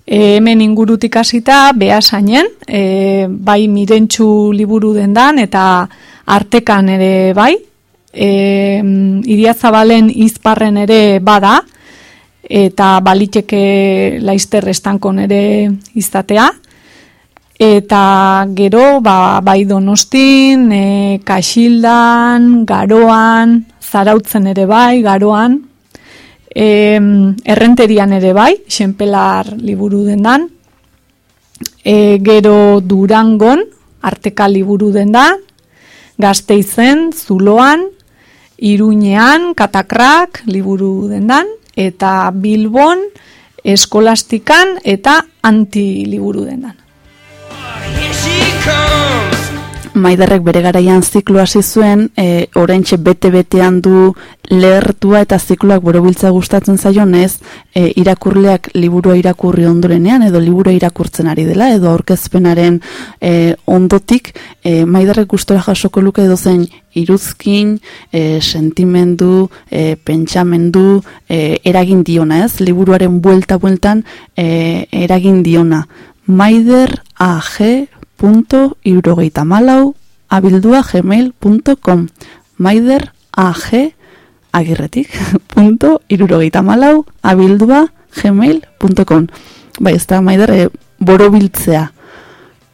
e, hemen ingurutik hasita behasainen, e, bai mirentxu liburu dendan eta artekan ere bai, e, iriazabalen izparren ere bada, eta baliteke laizter estankon ere izatea, eta gero ba, bai donostin, e, kaxildan, garoan, zarautzen ere bai, garoan, e, errenterian ere bai, xenpelar liburu dendan, e, gero durangon, arteka liburu dendan, gazteizen, zuloan, iruñean, katakrak liburu dendan, eta bilbon, eskolastikan eta antiliburu dendan. Maiderrek bere garaian ziklo hasi zuen, e, oraintxe bete-betean du lehertua eta zikloak borobiltza gustatzen zaionez, e, irakurleak liburua irakurri ondorenean, edo liburua irakurtzen ari dela, edo aurkezpenaren e, ondotik, e, Maiderrek gustora jasoko luke edo zen iruzkin, e, sentimendu, e, pentsamendu, e, eragin diona ez, liburuaren buelta-bueltan e, eragin diona. Maider AG irurogeita malau abildua gmail.com maider ag agirretik punto irurogeita malau abildua gmail.com bai ez da maider e, borobiltzea.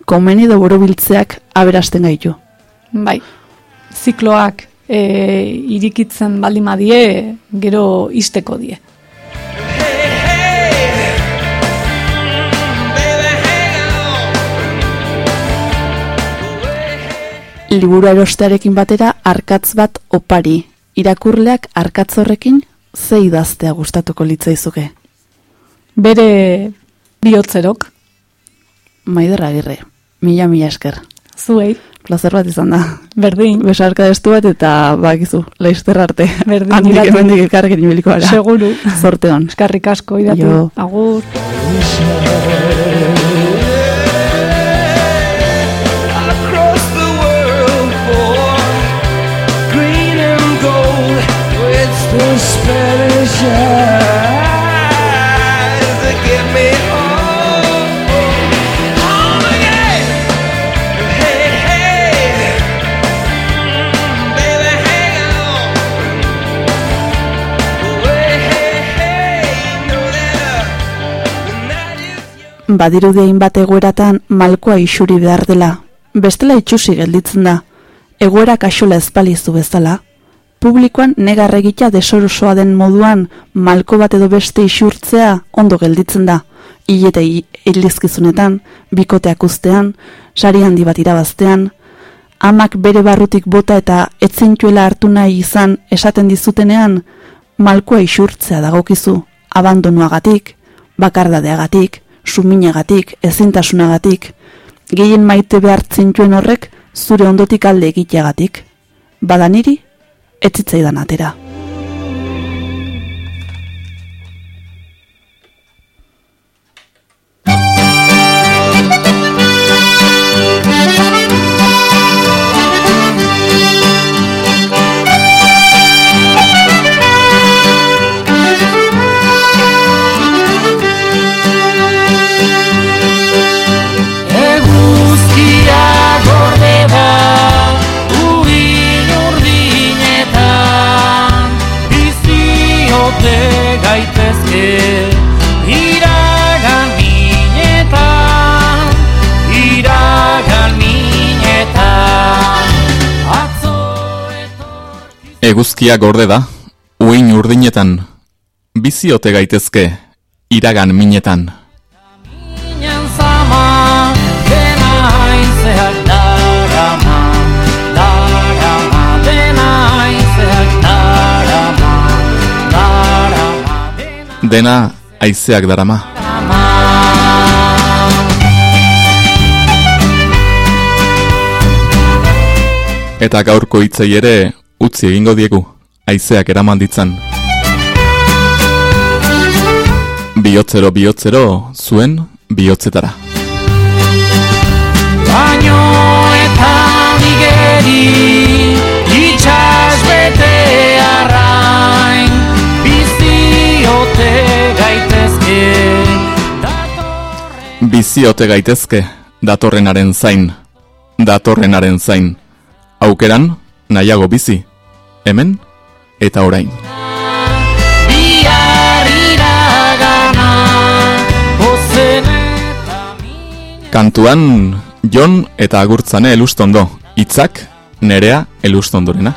Komeni do borobiltzeak aberasten gaitu. Bai, zikloak e, irikitzen baldin badie, gero isteko die. Liburu erostearekin batera arkatz bat opari irakurleak arkatz horrekin ze idaztea gustatuko litzaizuke Bere bihotzerok, Maider Agirre, mila mila esker. zuei, Plazer bat izan da. berdin, Besarka estu bat eta bakizu, laizter arte. Berdin, Handik emendik elkarrekin ibiliko gara. seguru. Zorte hon. Eskarrik asko idatu. Agur. The Spanish eyes that get me home, home again. Hey, hey, baby, hang. Hey, hey, hey, know that Badirudi hainbat egoeratan malkoa isuri behar dela. Bestela itxusi gelditzen da. Egoera kaxola ezpalizu bezala. Publikoan negar egitea desorosoa den moduan malko bat edo beste isurtzea ondo gelditzen da. Ilete hilizkizunetan, bikoteak ustean, sari handi bat irabaztean, amak bere barrutik bota eta etzintuela hartu nahi izan esaten dizutenean, malkoa isurtzea dagokizu, abandonuagatik, bakardadeagatik, suminagatik, ezintasunagatik, gehien maite behar zintuen horrek zure ondotik alde egiteagatik. Bada niri, ez zitzaidan atera. Eguzkia gorde da, uin urdinetan, biziote gaitezke, iragan minetan. Dena aizeak darama. Eta gaurko hitzei ere utzi egingo diegu, aizeak eraman ditzan. Bihotzero bihotzero zuen bihotzetara. Baino eta nigeri Itxas bete arrain Biziote gaitezke Biziote gaitezke, datorrenaren zain. Datorrenaren zain. Aukeran, nahiago bizi. Hemen, eta orain. Kantuan, Jon eta Agurtzane elustondo. Hitzak nerea elustondorena.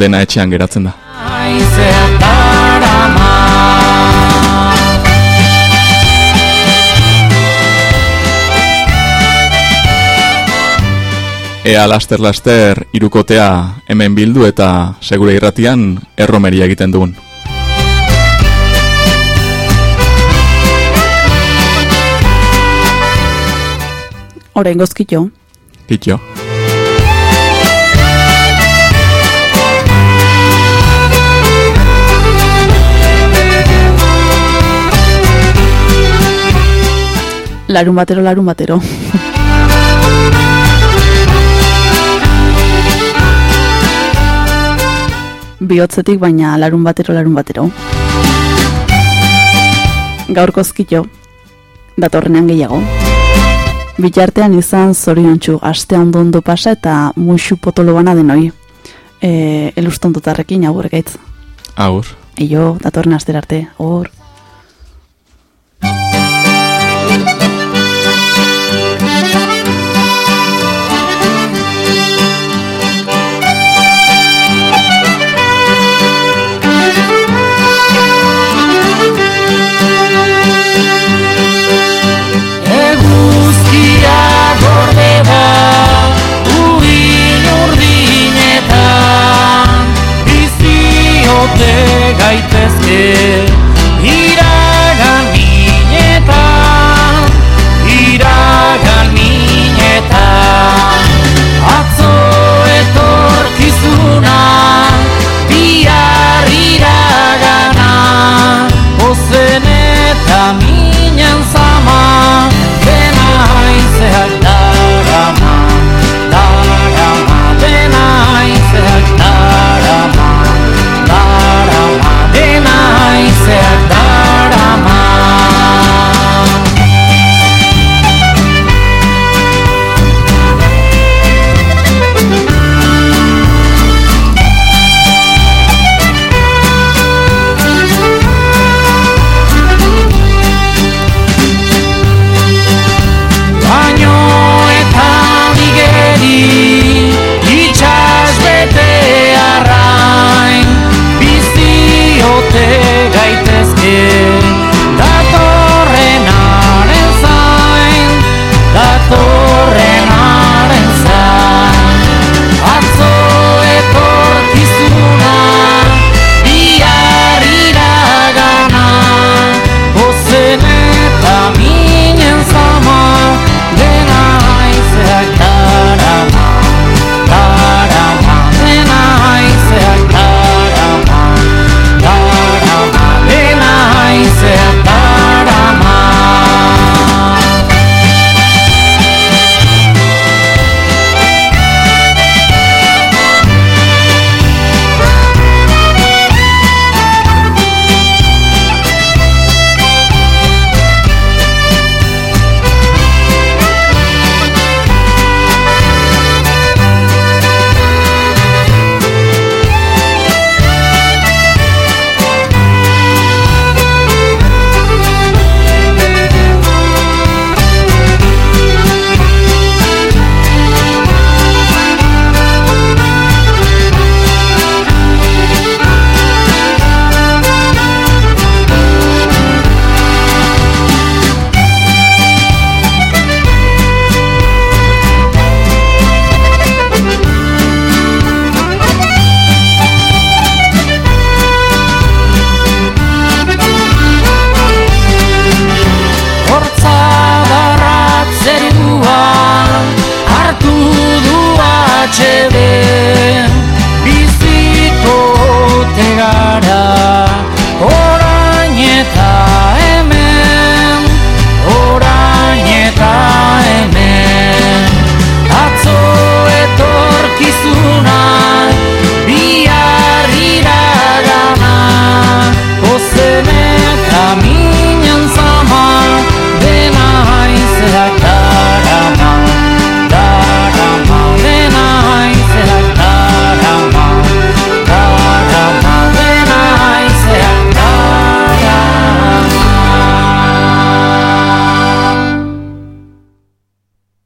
Dena etxean geratzen da. Ea laster-laster irukotea hemen bildu eta segure irratian erromeria egiten dugun. Orain gozkito. Kitxo. Larun batero, larun batero. Biotzetik baina larun batero, larun batero. Gaur kozkito, datorrenean gehiago. Bitartean izan zoriontsu aste ondo ondo pasa eta musu potolo bana denoi. E, elustontotarrekin agur gaitz. Agur. Eio, datorren astera arte, hor. ote gaitezke.